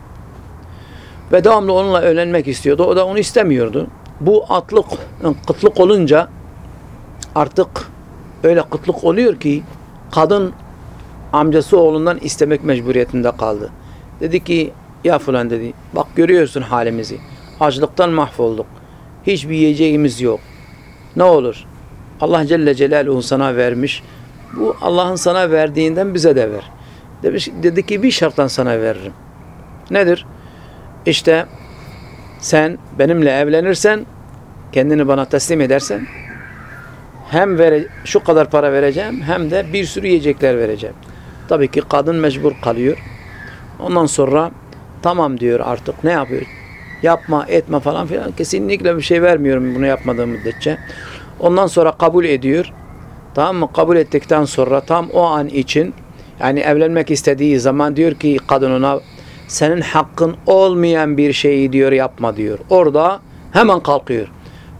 Ve devamlı onunla evlenmek istiyordu. O da onu istemiyordu. Bu atlık, kıtlık olunca artık öyle kıtlık oluyor ki kadın amcası oğlundan istemek mecburiyetinde kaldı. Dedi ki ya falan dedi bak görüyorsun halimizi. Açlıktan mahvolduk. Hiçbir yiyeceğimiz yok. Ne olur Allah Celle Celaluhu sana vermiş. Bu Allah'ın sana verdiğinden bize de ver. Demiş, dedi ki bir şarttan sana veririm. Nedir? İşte sen benimle evlenirsen kendini bana teslim edersen hem vere, şu kadar para vereceğim hem de bir sürü yiyecekler vereceğim. Tabii ki kadın mecbur kalıyor. Ondan sonra tamam diyor artık ne yapıyor? Yapma etme falan filan kesinlikle bir şey vermiyorum bunu yapmadığım müddetçe. Ondan sonra kabul ediyor. Tamam mı? Kabul ettikten sonra tam o an için yani evlenmek istediği zaman diyor ki kadınına senin hakkın olmayan bir şeyi diyor yapma diyor. Orada hemen kalkıyor.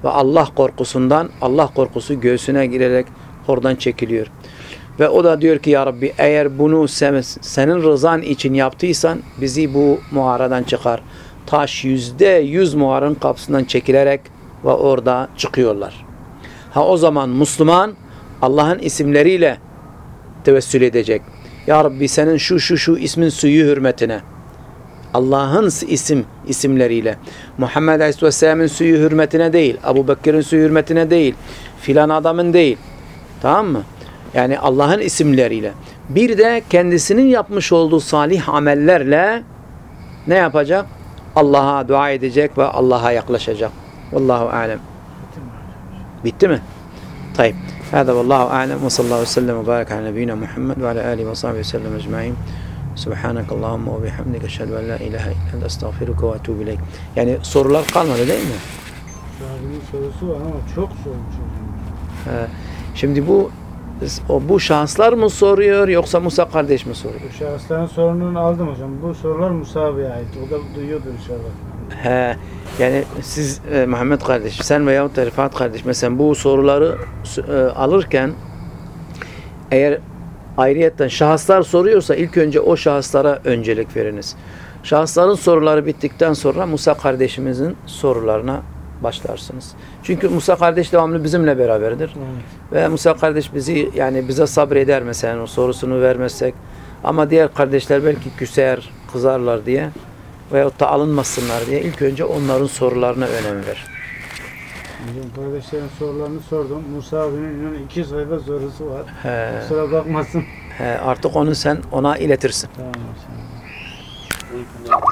Ve Allah korkusundan Allah korkusu göğsüne girerek oradan çekiliyor. Ve o da diyor ki ya Rabbi eğer bunu sen, senin rızan için yaptıysan bizi bu muharadan çıkar. Taş yüzde yüz muharın kapısından çekilerek ve orada çıkıyorlar. Ha o zaman Müslüman Allah'ın isimleriyle tevessül edecek. Ya Rabbi senin şu şu şu ismin suyu hürmetine. Allah'ın isim isimleriyle. Muhammed Aleyhisselam'ın suyu hürmetine değil. Abu Bekir'in suyu hürmetine değil. Filan adamın değil. Tamam mı? Yani Allah'ın isimleriyle. Bir de kendisinin yapmış olduğu salih amellerle ne yapacak? Allah'a dua edecek ve Allah'a yaklaşacak. Vallahu alem. Bitti mi? Tayyip. Hâdâ vallâhu âlem ve sallallahu aleyhi ve ala nebiyyina Muhammed ve ala âlihi ve sahbihi ve sellem ecmaîn. Subhaneke Allahümme ve bihamdik eşhedü en la ilahe illa estağfiruke ve etûbü ileyk. Yani sorular kalmadı değil mi? Şahidin sorusu var ama çok sormuş. Ee, şimdi bu o bu şahıslar mı soruyor yoksa Musa kardeş mi soruyor? Bu şahısların sorununu aldım hocam. Bu sorular Musa abiye ait. O da duyuyordur inşallah. He yani siz e, Muhammed kardeş, sen veyahut da Rifat kardeş mesela bu soruları e, alırken eğer ayrıyetten şahıslar soruyorsa ilk önce o şahıslara öncelik veriniz. Şahısların soruları bittikten sonra Musa kardeşimizin sorularına başlarsınız. Çünkü Musa kardeş devamlı bizimle beraberdir. Ve Musa kardeş bizi yani bize sabreder mesela o sorusunu vermezsek. Ama diğer kardeşler belki küser, kızarlar diye veyahut da alınmasınlar diye ilk önce onların sorularına önem ver. Hocam kardeşlerin sorularını sordum. Musa abinin iki sayfa sorusu var. He, Kusura bakmasın. he, artık onu sen ona iletirsin. Tamam.